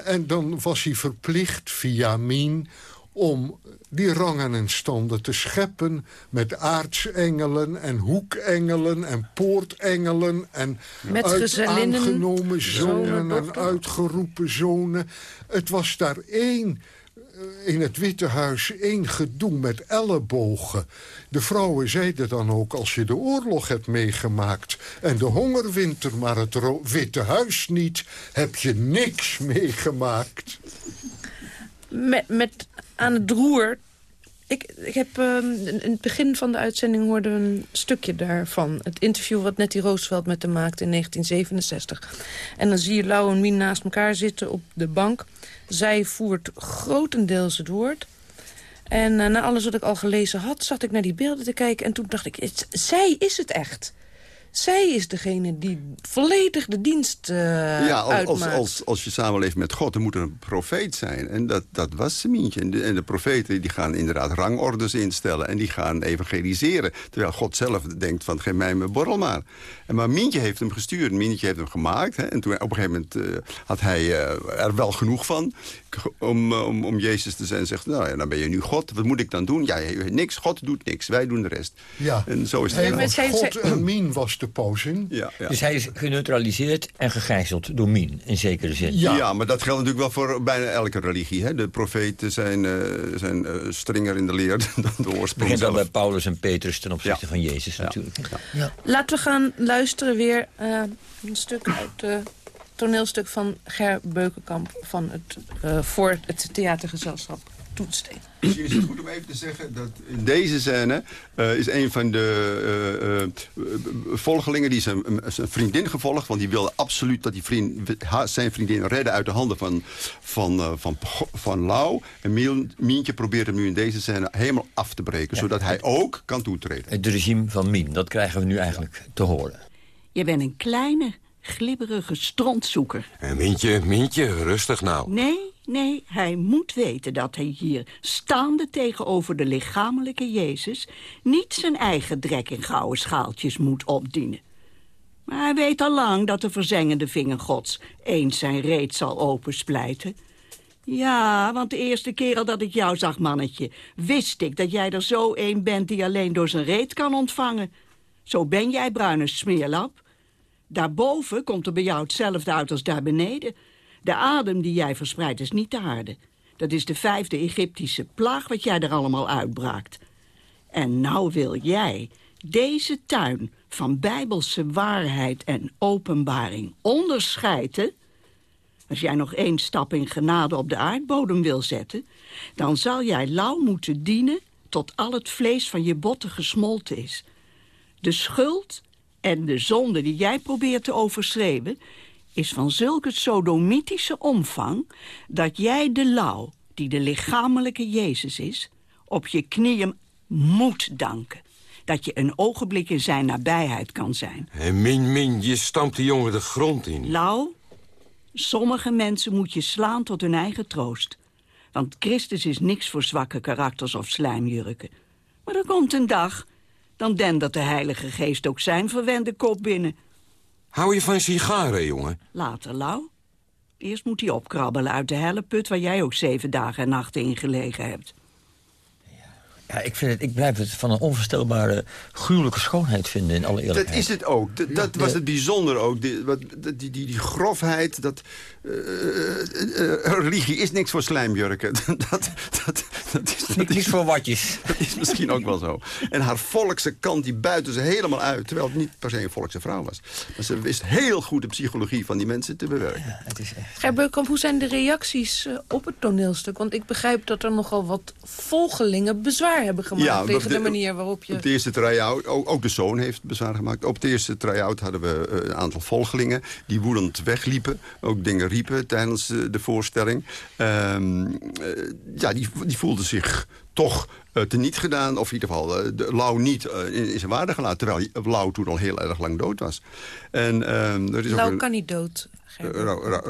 en dan was hij verplicht via Min om die rangen en standen te scheppen... met aartsengelen en hoekengelen en poortengelen... en met aangenomen zonen en uitgeroepen zonen. Het was daar één eh, in het Witte Huis één gedoe met ellebogen. De vrouwen zeiden dan ook, als je de oorlog hebt meegemaakt... en de hongerwinter, maar het Witte Huis niet... heb je niks meegemaakt. Met, met aan het roer ik, ik heb uh, in het begin van de uitzending hoorde een stukje daarvan. Het interview wat Nettie Roosevelt met hem maakte in 1967. En dan zie je Lau en Mien naast elkaar zitten op de bank. Zij voert grotendeels het woord. En uh, na alles wat ik al gelezen had, zat ik naar die beelden te kijken. En toen dacht ik, zij is het echt. Zij is degene die volledig de dienst uh, ja, als, uitmaakt. Als, als, als je samenleeft met God, dan moet er een profeet zijn. En dat, dat was Semientje. En de, en de profeten die gaan inderdaad rangordes instellen. En die gaan evangeliseren. Terwijl God zelf denkt van, geef mij mijn borrel maar. En maar Mientje heeft hem gestuurd. Mientje heeft hem gemaakt. Hè. En toen op een gegeven moment uh, had hij uh, er wel genoeg van. Om, om, om Jezus te zijn. En zegt, nou ja, dan ben je nu God. Wat moet ik dan doen? Ja, niks. God doet niks. Wij doen de rest. Ja. En zo is het. Hey, God en Mien was de de Ja, ja. Dus hij is geneutraliseerd en gegijzeld door Min, in zekere zin. Ja. ja, maar dat geldt natuurlijk wel voor bijna elke religie. Hè? De profeten zijn, uh, zijn uh, strenger in de leer dan de oorsprong Begint al bij Paulus en Petrus ten opzichte van Jezus natuurlijk. Laten we gaan luisteren weer uh, een stuk uit het toneelstuk van Ger Beukenkamp... Van het, voor het theatergezelschap Toetsteen. Misschien is het goed om even te zeggen dat in deze scène uh, is een van de uh, uh, volgelingen die zijn, zijn, vriendin gevolgd. Want die wilde absoluut dat die vriend, zijn vriendin redden uit de handen van, van, van, van Lau. En Mientje probeert hem nu in deze scène helemaal af te breken. Zodat hij ook kan toetreden. Het regime van Mien, dat krijgen we nu eigenlijk te horen. Je bent een kleine, glibberige strontzoeker. En Mintje, Mintje, rustig nou. Nee, nee, hij moet weten dat hij hier, staande tegenover de lichamelijke Jezus... niet zijn eigen drek in gouden schaaltjes moet opdienen. Maar hij weet al lang dat de verzengende vinger gods... eens zijn reet zal opensplijten. Ja, want de eerste keer dat ik jou zag, mannetje... wist ik dat jij er zo een bent die alleen door zijn reet kan ontvangen. Zo ben jij, bruine smeerlap. Daarboven komt er bij jou hetzelfde uit als daar beneden. De adem die jij verspreidt is niet de harde. Dat is de vijfde Egyptische plaag wat jij er allemaal uitbraakt. En nou wil jij deze tuin van bijbelse waarheid en openbaring onderscheiden... Als jij nog één stap in genade op de aardbodem wil zetten... dan zal jij lauw moeten dienen tot al het vlees van je botten gesmolten is. De schuld en de zonde die jij probeert te overschreven... is van zulke sodomitische omvang... dat jij de lauw, die de lichamelijke Jezus is... op je knieën moet danken. Dat je een ogenblik in zijn nabijheid kan zijn. En Min, Min, je stampt de jongen de grond in. Lau, sommige mensen moet je slaan tot hun eigen troost. Want Christus is niks voor zwakke karakters of slijmjurken. Maar er komt een dag, dan dendert de Heilige Geest ook zijn verwende kop binnen. Hou je van sigaren, jongen? Later, Lau. Eerst moet hij opkrabbelen uit de helleput... waar jij ook zeven dagen en nachten in gelegen hebt. Ja, ik, vind het, ik blijf het van een onvoorstelbare, gruwelijke schoonheid vinden in alle eerlijkheid. Dat is het ook. Dat was het bijzonder ook. Die, wat, die, die, die grofheid, dat... Uh, uh, religie is niks voor slijmjurken. dat, dat, dat is, dat voor watjes. Dat is misschien ook wel zo. En haar volkse kant, die buiten ze helemaal uit. Terwijl het niet per se een volkse vrouw was. Maar ze wist heel goed de psychologie van die mensen te bewerken. Ja, het is echt... Gerbeukamp, hoe zijn de reacties op het toneelstuk? Want ik begrijp dat er nogal wat volgelingen bezwaar hebben gemaakt ja, tegen de, de, manier waarop je... Op de eerste try-out, ook, ook, de zoon heeft bezwaar gemaakt. Op de eerste try-out hadden we een aantal volgelingen... die woedend wegliepen, ook dingen riepen tijdens de voorstelling. Um, uh, ja, die, die voelden zich toch uh, teniet gedaan. Of in ieder geval uh, de Lau niet uh, in, in, zijn waarde gelaten. Terwijl Lau toen al heel erg lang dood was. En, er is Lau ook een... kan niet dood.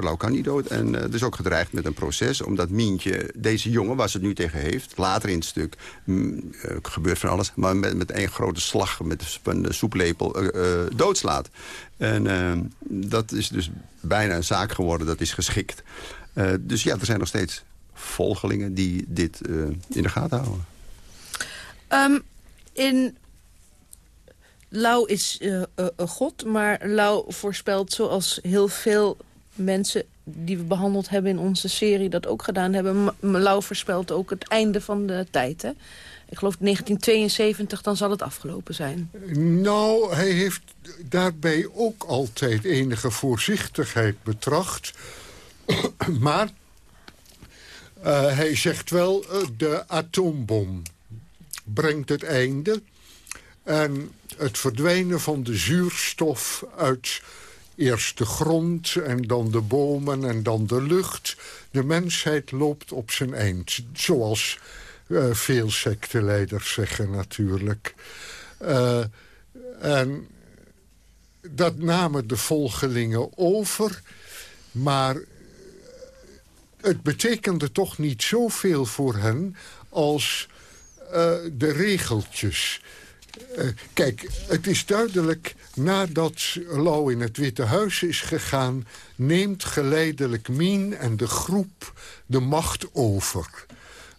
Lau kan niet dood. En er is ook gedreigd met een proces. Omdat Mientje, deze jongen, waar ze het nu tegen heeft... later in het stuk, mm, gebeurt van alles... maar met, met één grote slag met een soeplepel doodslaat. En dat is dus bijna een zaak geworden. Dat is geschikt. dus ja, er zijn nog steeds volgelingen die dit uh, in de gaten houden? Um, in Lau is uh, uh, God, maar Lau voorspelt zoals heel veel mensen die we behandeld hebben in onze serie dat ook gedaan hebben. Lau voorspelt ook het einde van de tijd, hè? Ik geloof 1972, dan zal het afgelopen zijn. Nou, hij heeft daarbij ook altijd enige voorzichtigheid betracht. maar hij zegt wel, uh, de atoombom brengt het einde. En het verdwijnen van de zuurstof uit eerst de grond en dan de bomen en dan de lucht. De mensheid loopt op zijn eind. Zoals uh, veel secteleiders zeggen natuurlijk. en dat namen de volgelingen over. Maar het betekende toch niet zoveel voor hen als uh, de regeltjes. Uh, kijk, het is duidelijk, nadat Lau in het Witte Huis is gegaan... neemt geleidelijk Mien en de groep de macht over.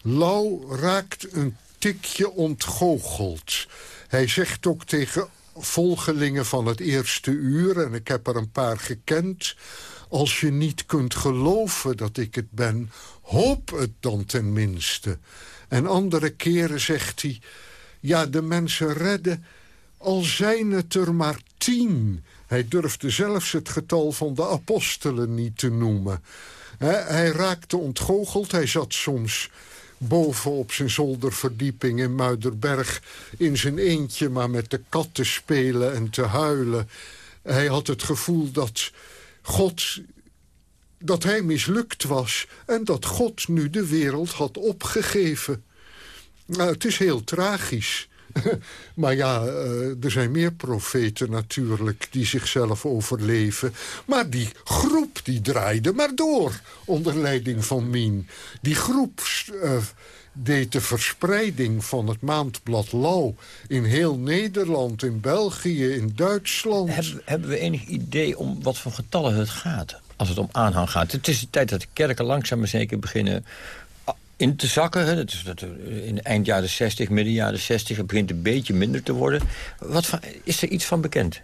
Lau raakt een tikje ontgoocheld. Hij zegt ook tegen volgelingen van het eerste uur... en ik heb er een paar gekend als je niet kunt geloven dat ik het ben, hoop het dan tenminste. En andere keren zegt hij... ja, de mensen redden, al zijn het er maar tien. Hij durfde zelfs het getal van de apostelen niet te noemen. hij raakte ontgoocheld, hij zat soms boven op zijn zolderverdieping in Muiderberg... in zijn eentje maar met de kat te spelen en te huilen. Hij had het gevoel dat God dat hij mislukt was en dat God nu de wereld had opgegeven. Nou, het is heel tragisch. maar ja, eh, er zijn meer profeten natuurlijk die zichzelf overleven. Maar die groep die draaide maar door onder leiding van Mien. Die groep eh, deed de verspreiding van het maandblad Lauw... in heel Nederland, in België, in Duitsland. Hebben, hebben we enig idee om wat voor getallen het gaat? Als het om aanhang gaat. Het is de tijd dat de kerken langzaam maar zeker beginnen in te zakken. Hè. Dat is dat in eind jaren 60, midden jaren 60... het begint een beetje minder te worden. Wat van, is er iets van bekend?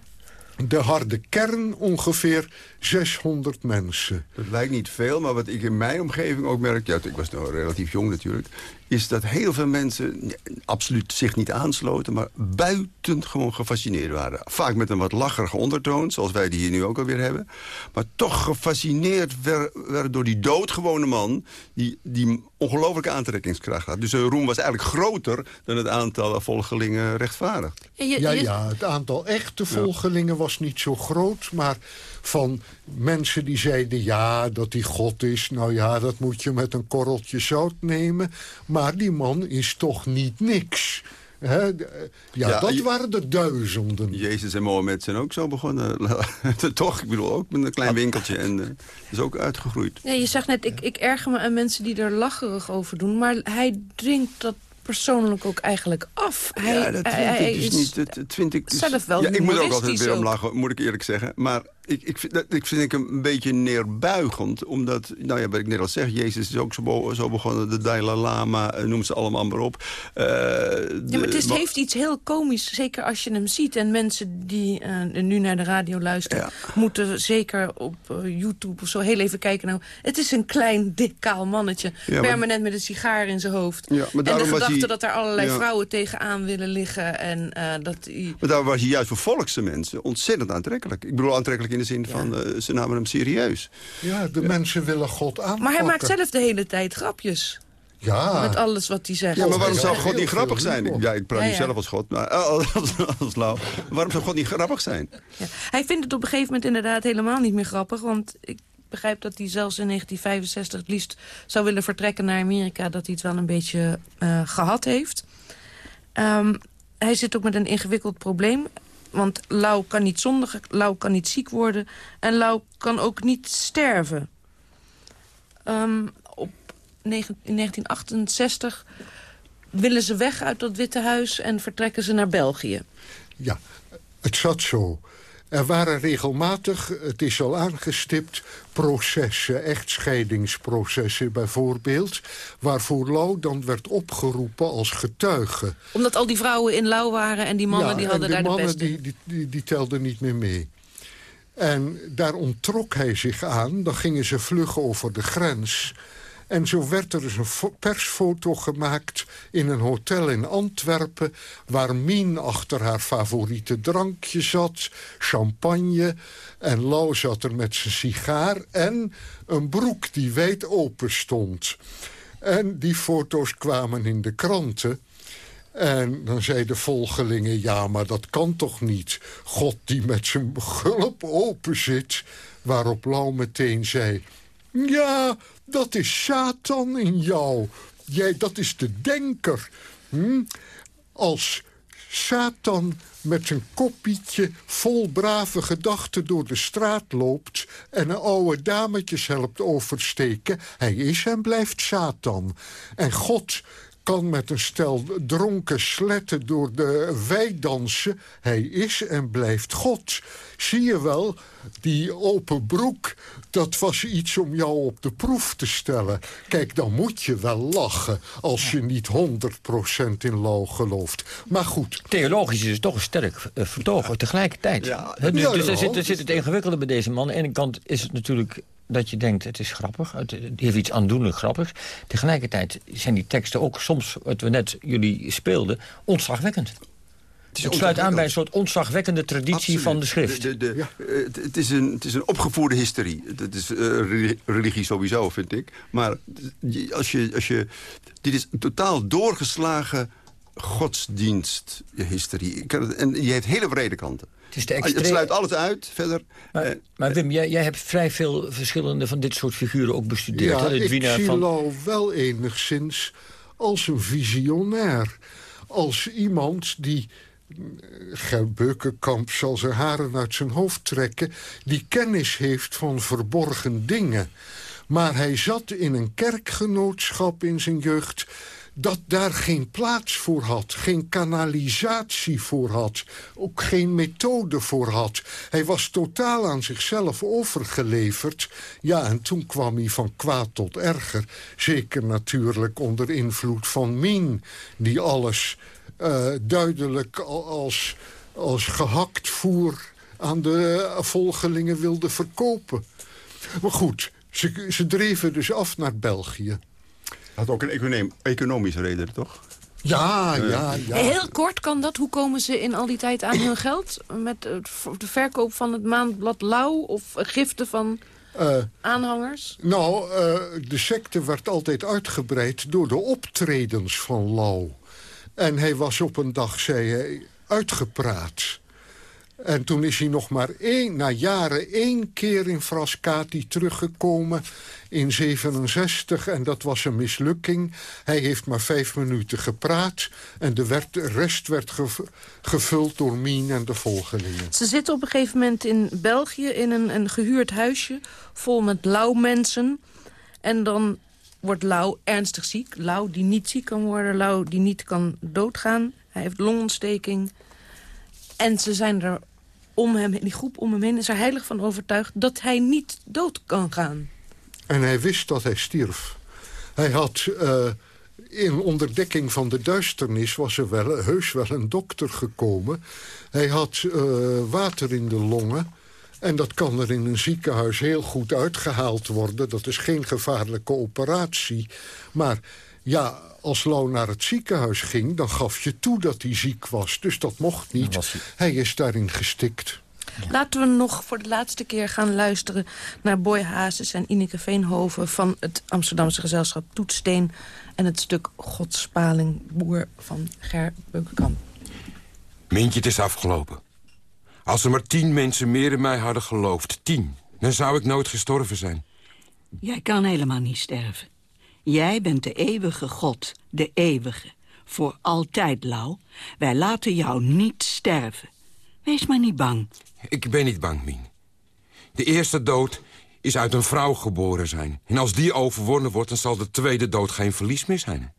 De harde kern ongeveer 600 mensen. Dat lijkt niet veel, maar wat ik in mijn omgeving ook merk... ja, ik was nog relatief jong natuurlijk... is dat heel veel mensen absoluut zich niet aansloten... maar buitengewoon gefascineerd waren. Vaak met een wat lacherige ondertoon, zoals wij die hier nu ook alweer hebben. Maar toch gefascineerd werden door die doodgewone man... die, die ongelooflijke aantrekkingskracht had. Dus de roem was eigenlijk groter dan het aantal volgelingen rechtvaardigt. Ja, ja, het aantal echte volgelingen was niet zo groot... maar van mensen die zeiden... ja, dat hij God is, nou ja, dat moet je met een korreltje zout nemen. Maar die man is toch niet niks. ja, ja, dat waren de duizenden. Jezus en Mohammed zijn ook zo begonnen. Toch, ik bedoel, ook met een klein winkeltje. En uh, is ook uitgegroeid. Nee, je zegt net, ik, ik erger me aan mensen die er lacherig over doen. Maar hij drinkt dat persoonlijk ook eigenlijk af. Hij, ja, dat vind ik dus niet. Dat, vind ik dus, zelf wel ja, Ik moet er ook altijd weer om lachen, moet ik eerlijk zeggen. Maar ik, ik, vind, dat, ik vind ik een beetje neerbuigend. Omdat, nou ja, wat ik net al zeg... Jezus is ook zo, zo begonnen, de Dalai Lama, eh, noem ze allemaal maar op. Uh, ja, maar het heeft iets heel komisch, zeker als je hem ziet. En mensen die uh, nu naar de radio luisteren... moeten zeker op uh, YouTube of zo heel even kijken. Nou, het is een klein, dik, kaal mannetje. Ja, permanent met een sigaar in zijn hoofd. Ja, maar en de gedachte hij, dat er allerlei vrouwen tegenaan willen liggen. En, dat hij... Maar daar was hij juist voor volkse mensen ontzettend aantrekkelijk. Ik bedoel, aantrekkelijk in de zin van, uh, ze namen hem serieus. Ja, de mensen willen God aanpakken. Maar hij maakt zelf de hele tijd grapjes. Ja. Met alles wat hij zegt. Ja, maar waarom zou God niet grappig zijn? Ja, ik praat niet zelf als God, maar eh, als, als. Waarom zou God niet grappig zijn? Hij vindt het op een gegeven moment inderdaad helemaal niet meer grappig. Want ik begrijp dat hij zelfs in 1965 het liefst zou willen vertrekken naar Amerika. Dat hij het wel een beetje uh, gehad heeft. Um, hij zit ook met een ingewikkeld probleem. Want Lau kan niet zondigen, Lau kan niet ziek worden... en Lau kan ook niet sterven. Um, op in 1968 willen ze weg uit dat Witte Huis... en vertrekken ze naar België. Ja, het zat zo. Er waren regelmatig, het is al aangestipt, processen, echtscheidingsprocessen bijvoorbeeld... waarvoor Lau dan werd opgeroepen als getuige. Omdat al die vrouwen in Lau waren en die mannen die hadden daar de beste... die mannen die, die, die telden niet meer mee. En daar onttrok hij zich aan, dan gingen ze vlug over de grens... En zo werd er dus een persfoto gemaakt in een hotel in Antwerpen... waar Mien achter haar favoriete drankje zat, champagne... en Lau zat er met zijn sigaar en een broek die wijd open stond. En die foto's kwamen in de kranten... En dan zeiden de volgelingen, ja, maar dat kan toch niet? God die met zijn gulp open zit. Waarop Lau meteen zei, ja, dat is Satan in jou. Jij, dat is de denker. Hm? Als Satan met zijn koppietje vol brave gedachten door de straat loopt... en een oude dametjes helpt oversteken, hij is en blijft Satan. En God kan met een stel dronken sletten door de wei dansen. Hij is en blijft God. Zie je wel, die open broek, dat was iets om jou op de proef te stellen. Kijk, dan moet je wel lachen als je niet 100% in Lau gelooft. Maar goed. Theologisch is het toch een sterk uh, vertogen tegelijkertijd. Ja, dus, ja, dus er, zit, er zit het ingewikkelde bij deze man. Aan de ene kant is het natuurlijk dat je denkt, het is grappig. Het, heeft iets aandoenlijk grappigs. Tegelijkertijd zijn die teksten ook soms, wat we net jullie speelden, ontzagwekkend. Het, het sluit aan bij een soort ontzagwekkende traditie van de schrift. De, de, de, het, is een, het is een opgevoerde hysterie. Het is uh, religie sowieso, vind ik. Maar als je, als je, dit is een totaal doorgeslagen godsdiensthysterie. En die heeft hele brede kanten. Het, is de extreme... het sluit alles uit, verder. Maar, eh, maar Wim, jij, jij, hebt vrij veel verschillende van dit soort figuren ook bestudeerd. Ja, hè? ik zie van... Lau wel enigszins als een visionair als iemand die... Ger Beukenkamp zal zijn haren uit zijn hoofd trekken... die kennis heeft van verborgen dingen. Maar hij zat in een kerkgenootschap in zijn jeugd dat daar geen plaats voor had, geen kanalisatie voor had, ook geen methode voor had. Hij was totaal aan zichzelf overgeleverd. Ja, en toen kwam hij van kwaad tot erger. Zeker natuurlijk onder invloed van Mien, die alles uh, duidelijk als, als gehakt voer aan de volgelingen wilde verkopen. Maar goed, ze, ze dreven dus af naar België. Had ook een economische reden, toch? Ja, ja, ja. Heel kort kan dat. Hoe komen ze in al die tijd aan hun geld? Met de verkoop van het maandblad Lauw of giften van uh, aanhangers? Nou, uh, de secte werd altijd uitgebreid door de optredens van Lauw. En hij was op een dag, zei hij, uitgepraat. En toen is hij nog maar één, na jaren één keer in Frascati teruggekomen in 67 en dat was een mislukking. Hij heeft maar vijf minuten gepraat en de, rest werd gevuld door Mien en de volgelingen. Ze zitten op een gegeven moment in België in een, een gehuurd huisje vol met lauw mensen. En dan wordt Lau ernstig ziek. Lau die niet ziek kan worden, Lau die niet kan doodgaan. Hij heeft longontsteking. En ze zijn er om hem, die groep om hem heen is er heilig van overtuigd... dat hij niet dood kan gaan. En hij wist dat hij stierf. Hij had... Uh, in onderdekking van de duisternis was er wel, heus wel een dokter gekomen. Hij had uh, water in de longen. En dat kan er in een ziekenhuis heel goed uitgehaald worden. Dat is geen gevaarlijke operatie. Maar ja, als Lau naar het ziekenhuis ging, dan gaf je toe dat hij ziek was. Dus dat mocht niet. Hij... hij is daarin gestikt. Laten we nog voor de laatste keer gaan luisteren naar Boy Hazes en Ineke Veenhoven... van het Amsterdamse gezelschap Toetsteen en het stuk Godspaling Boer van Ger Beukenkamp. Mintje, het is afgelopen. Als er maar tien mensen meer in mij hadden geloofd, tien... dan zou ik nooit gestorven zijn. Jij kan helemaal niet sterven. Jij bent de eeuwige God, de eeuwige. Voor altijd, Lau. Wij laten jou niet sterven. Wees maar niet bang. Ik ben niet bang, Mien. De eerste dood is uit een vrouw geboren zijn. En als die overwonnen wordt, dan zal de tweede dood geen verlies meer zijn.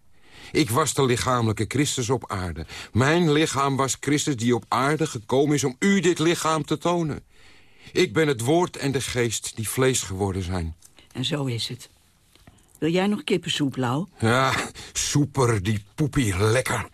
Ik was de lichamelijke Christus op aarde. Mijn lichaam was Christus die op aarde gekomen is om u dit lichaam te tonen. Ik ben het woord en de geest die vlees geworden zijn. En zo is het. Wil jij nog kippensoep, Lau? Ja, soeper, die poepie, lekker.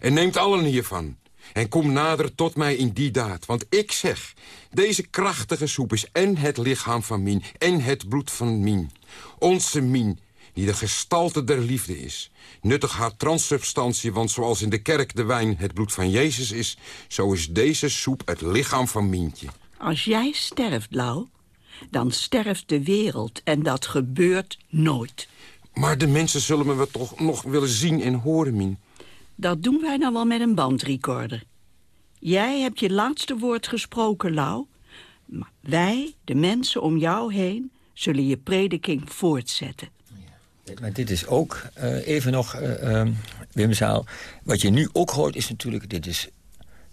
En neemt allen hiervan. En kom nader tot mij in die daad. Want ik zeg, deze krachtige soep is en het lichaam van Mien... en het bloed van Mien. Onze Mien, die de gestalte der liefde is. Nuttig haar transsubstantie, want zoals in de kerk de wijn het bloed van Jezus is... zo is deze soep het lichaam van Mientje. Als jij sterft, Lau, dan sterft de wereld en dat gebeurt nooit. Maar de mensen zullen me toch nog willen zien en horen, Mien. Dat doen wij nou wel met een bandrecorder. Jij hebt je laatste woord gesproken, Lau. Maar wij, de mensen om jou heen, zullen je prediking voortzetten. Maar dit is ook uh, even nog, uh, uh, Wim Zaal... wat je nu ook hoort is natuurlijk... dit is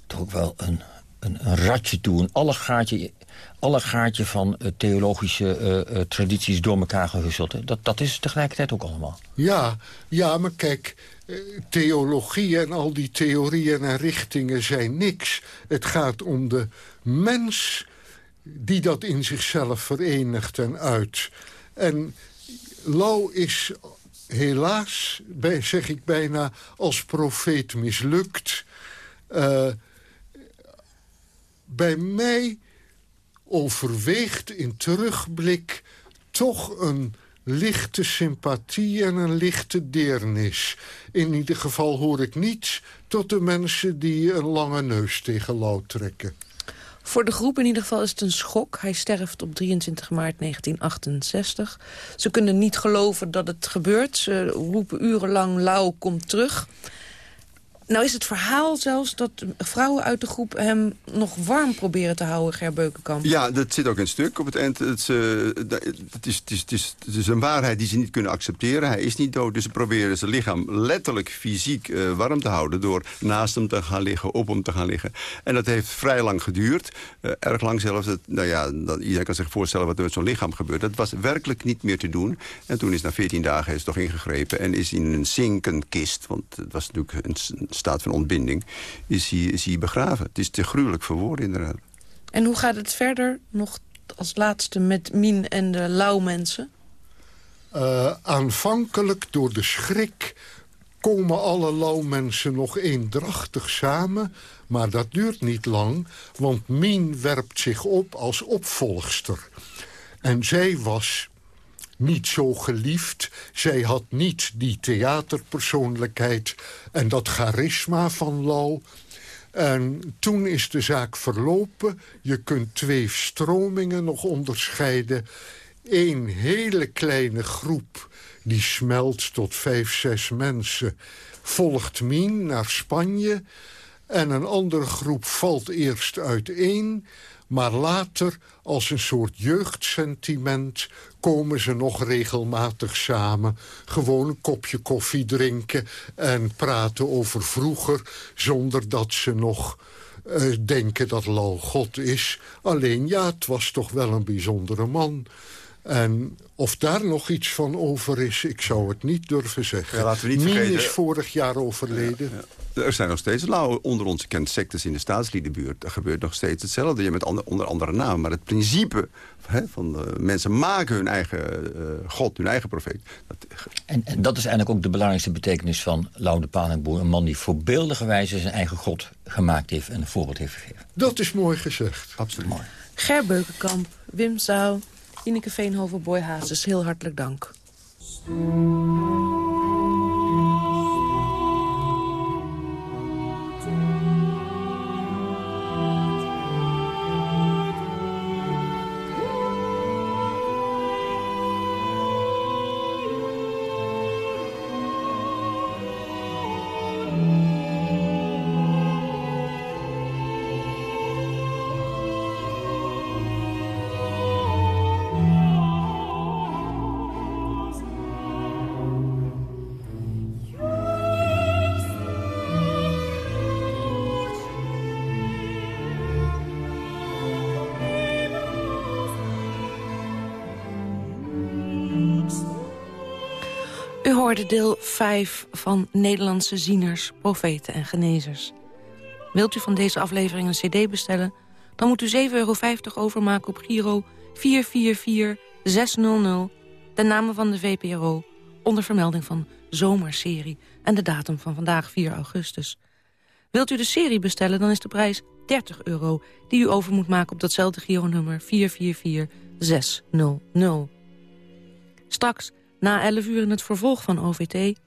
toch ook wel een, een, een ratje toe, een allegaatje, allegaatje van theologische tradities door elkaar gehusseld. Dat, dat is tegelijkertijd ook allemaal. Ja, ja maar kijk, theologie en al die theorieën en richtingen zijn niks. Het gaat om de mens die dat in zichzelf verenigt en uit. En Lau is helaas, zeg ik bijna, als profeet mislukt. Uh, bij mij overweegt in terugblik toch een lichte sympathie en een lichte deernis. In ieder geval hoor ik niet tot de mensen die een lange neus tegen Lau trekken. Voor de groep in ieder geval is het een schok. Hij sterft op 23 maart 1968. Ze kunnen niet geloven dat het gebeurt. Ze roepen urenlang, Lau komt terug. Nou is het verhaal zelfs dat vrouwen uit de groep hem nog warm proberen te houden, Gerbeukenkamp. Ja, dat zit ook in het stuk op het eind. Het is, uh, het, is, het, is, het, is, het is een waarheid die ze niet kunnen accepteren. Hij is niet dood, dus ze proberen zijn lichaam letterlijk fysiek uh, warm te houden... door naast hem te gaan liggen, op hem te gaan liggen. En dat heeft vrij lang geduurd. Uh, erg lang zelfs. Nou ja, iedereen kan zich voorstellen wat er met zo'n lichaam gebeurt. Dat was werkelijk niet meer te doen. En toen is na 14 dagen is toch ingegrepen en is in een zinkenkist... want het was natuurlijk een staat van ontbinding, is hij, is hij begraven. Het is te gruwelijk voor woorden inderdaad. En hoe gaat het verder nog als laatste met Mien en de lauwmensen? Uh, aanvankelijk door de schrik komen alle lauwmensen nog eendrachtig samen... maar dat duurt niet lang, want Mien werpt zich op als opvolgster. En zij was niet zo geliefd. Zij had niet die theaterpersoonlijkheid en dat charisma van Lau. En toen is de zaak verlopen. Je kunt twee stromingen nog onderscheiden. Eén hele kleine groep die smelt tot vijf, zes mensen... volgt Mien naar Spanje... en een andere groep valt eerst uiteen... Maar later, als een soort jeugdsentiment... komen ze nog regelmatig samen. Gewoon een kopje koffie drinken en praten over vroeger... zonder dat ze nog uh, denken dat Lal God is. Alleen, ja, het was toch wel een bijzondere man... En of daar nog iets van over is, ik zou het niet durven zeggen. Ja, laten we niet vergeten... is vorig jaar overleden. Ja, ja. Er zijn nog steeds lauwe onder onze kent sectes in de staatsliedenbuurt. Er gebeurt nog steeds hetzelfde. Je met ander, onder andere namen. Maar het principe hè, van de, mensen maken hun eigen uh, god, hun eigen profeet. Dat... En, en, dat is eigenlijk ook de belangrijkste betekenis van Lau de Palenboer. Een man die voorbeeldige wijze zijn eigen god gemaakt heeft en een voorbeeld heeft gegeven. Dat is mooi gezegd. Absoluut. Mooi. Gerbeukenkamp, Wim Zou, Ineke Veenhoven, Boy Hazes, heel hartelijk dank. Hoorde deel 5 van Nederlandse zieners, profeten en genezers. Wilt u van deze aflevering een cd bestellen? Dan moet u 7,50 euro overmaken op Giro 444600... de namen van de VPRO, onder vermelding van zomerserie... en de datum van vandaag 4 augustus. Wilt u de serie bestellen, dan is de prijs 30 euro... die u over moet maken op datzelfde Giro-nummer 444600. Straks na 11 uur in het vervolg van OVT...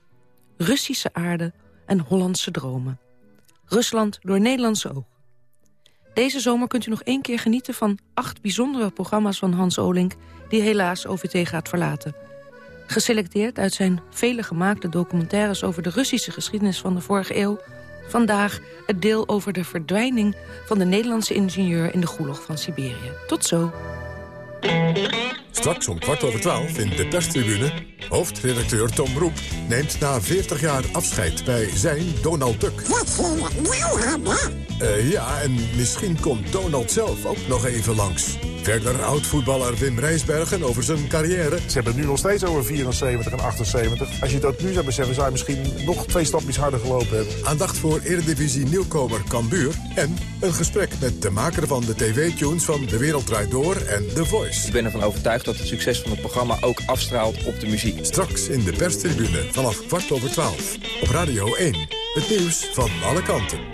Russische aarde en Hollandse dromen. Rusland door Nederlandse ogen. Deze zomer kunt u nog één keer genieten van acht bijzondere programma's van Hans Olink... die helaas OVT gaat verlaten. Geselecteerd uit zijn vele gemaakte documentaires... over de Russische geschiedenis van de vorige eeuw... vandaag het deel over de verdwijning van de Nederlandse ingenieur... in de Goelog van Siberië. Tot zo. Straks om kwart over twaalf in de perstribune... hoofdredacteur Tom Roep neemt na 40 jaar afscheid bij zijn Donald Duck. Wat voor uh, Ja, en misschien komt Donald zelf ook nog even langs. Verder oud-voetballer Wim Rijsbergen over zijn carrière. Ze hebben het nu nog steeds over 74 en 78. Als je dat nu zou beseffen, zou je misschien nog twee stapjes harder gelopen hebben. Aandacht voor Eredivisie nieuwkomer Cambuur. En een gesprek met de maker van de tv-tunes van De Wereld Draait Door en The Voice. Ik ben ervan overtuigd dat het succes van het programma ook afstraalt op de muziek. Straks in de perstribune vanaf kwart over twaalf. Op Radio 1. Het nieuws van alle kanten.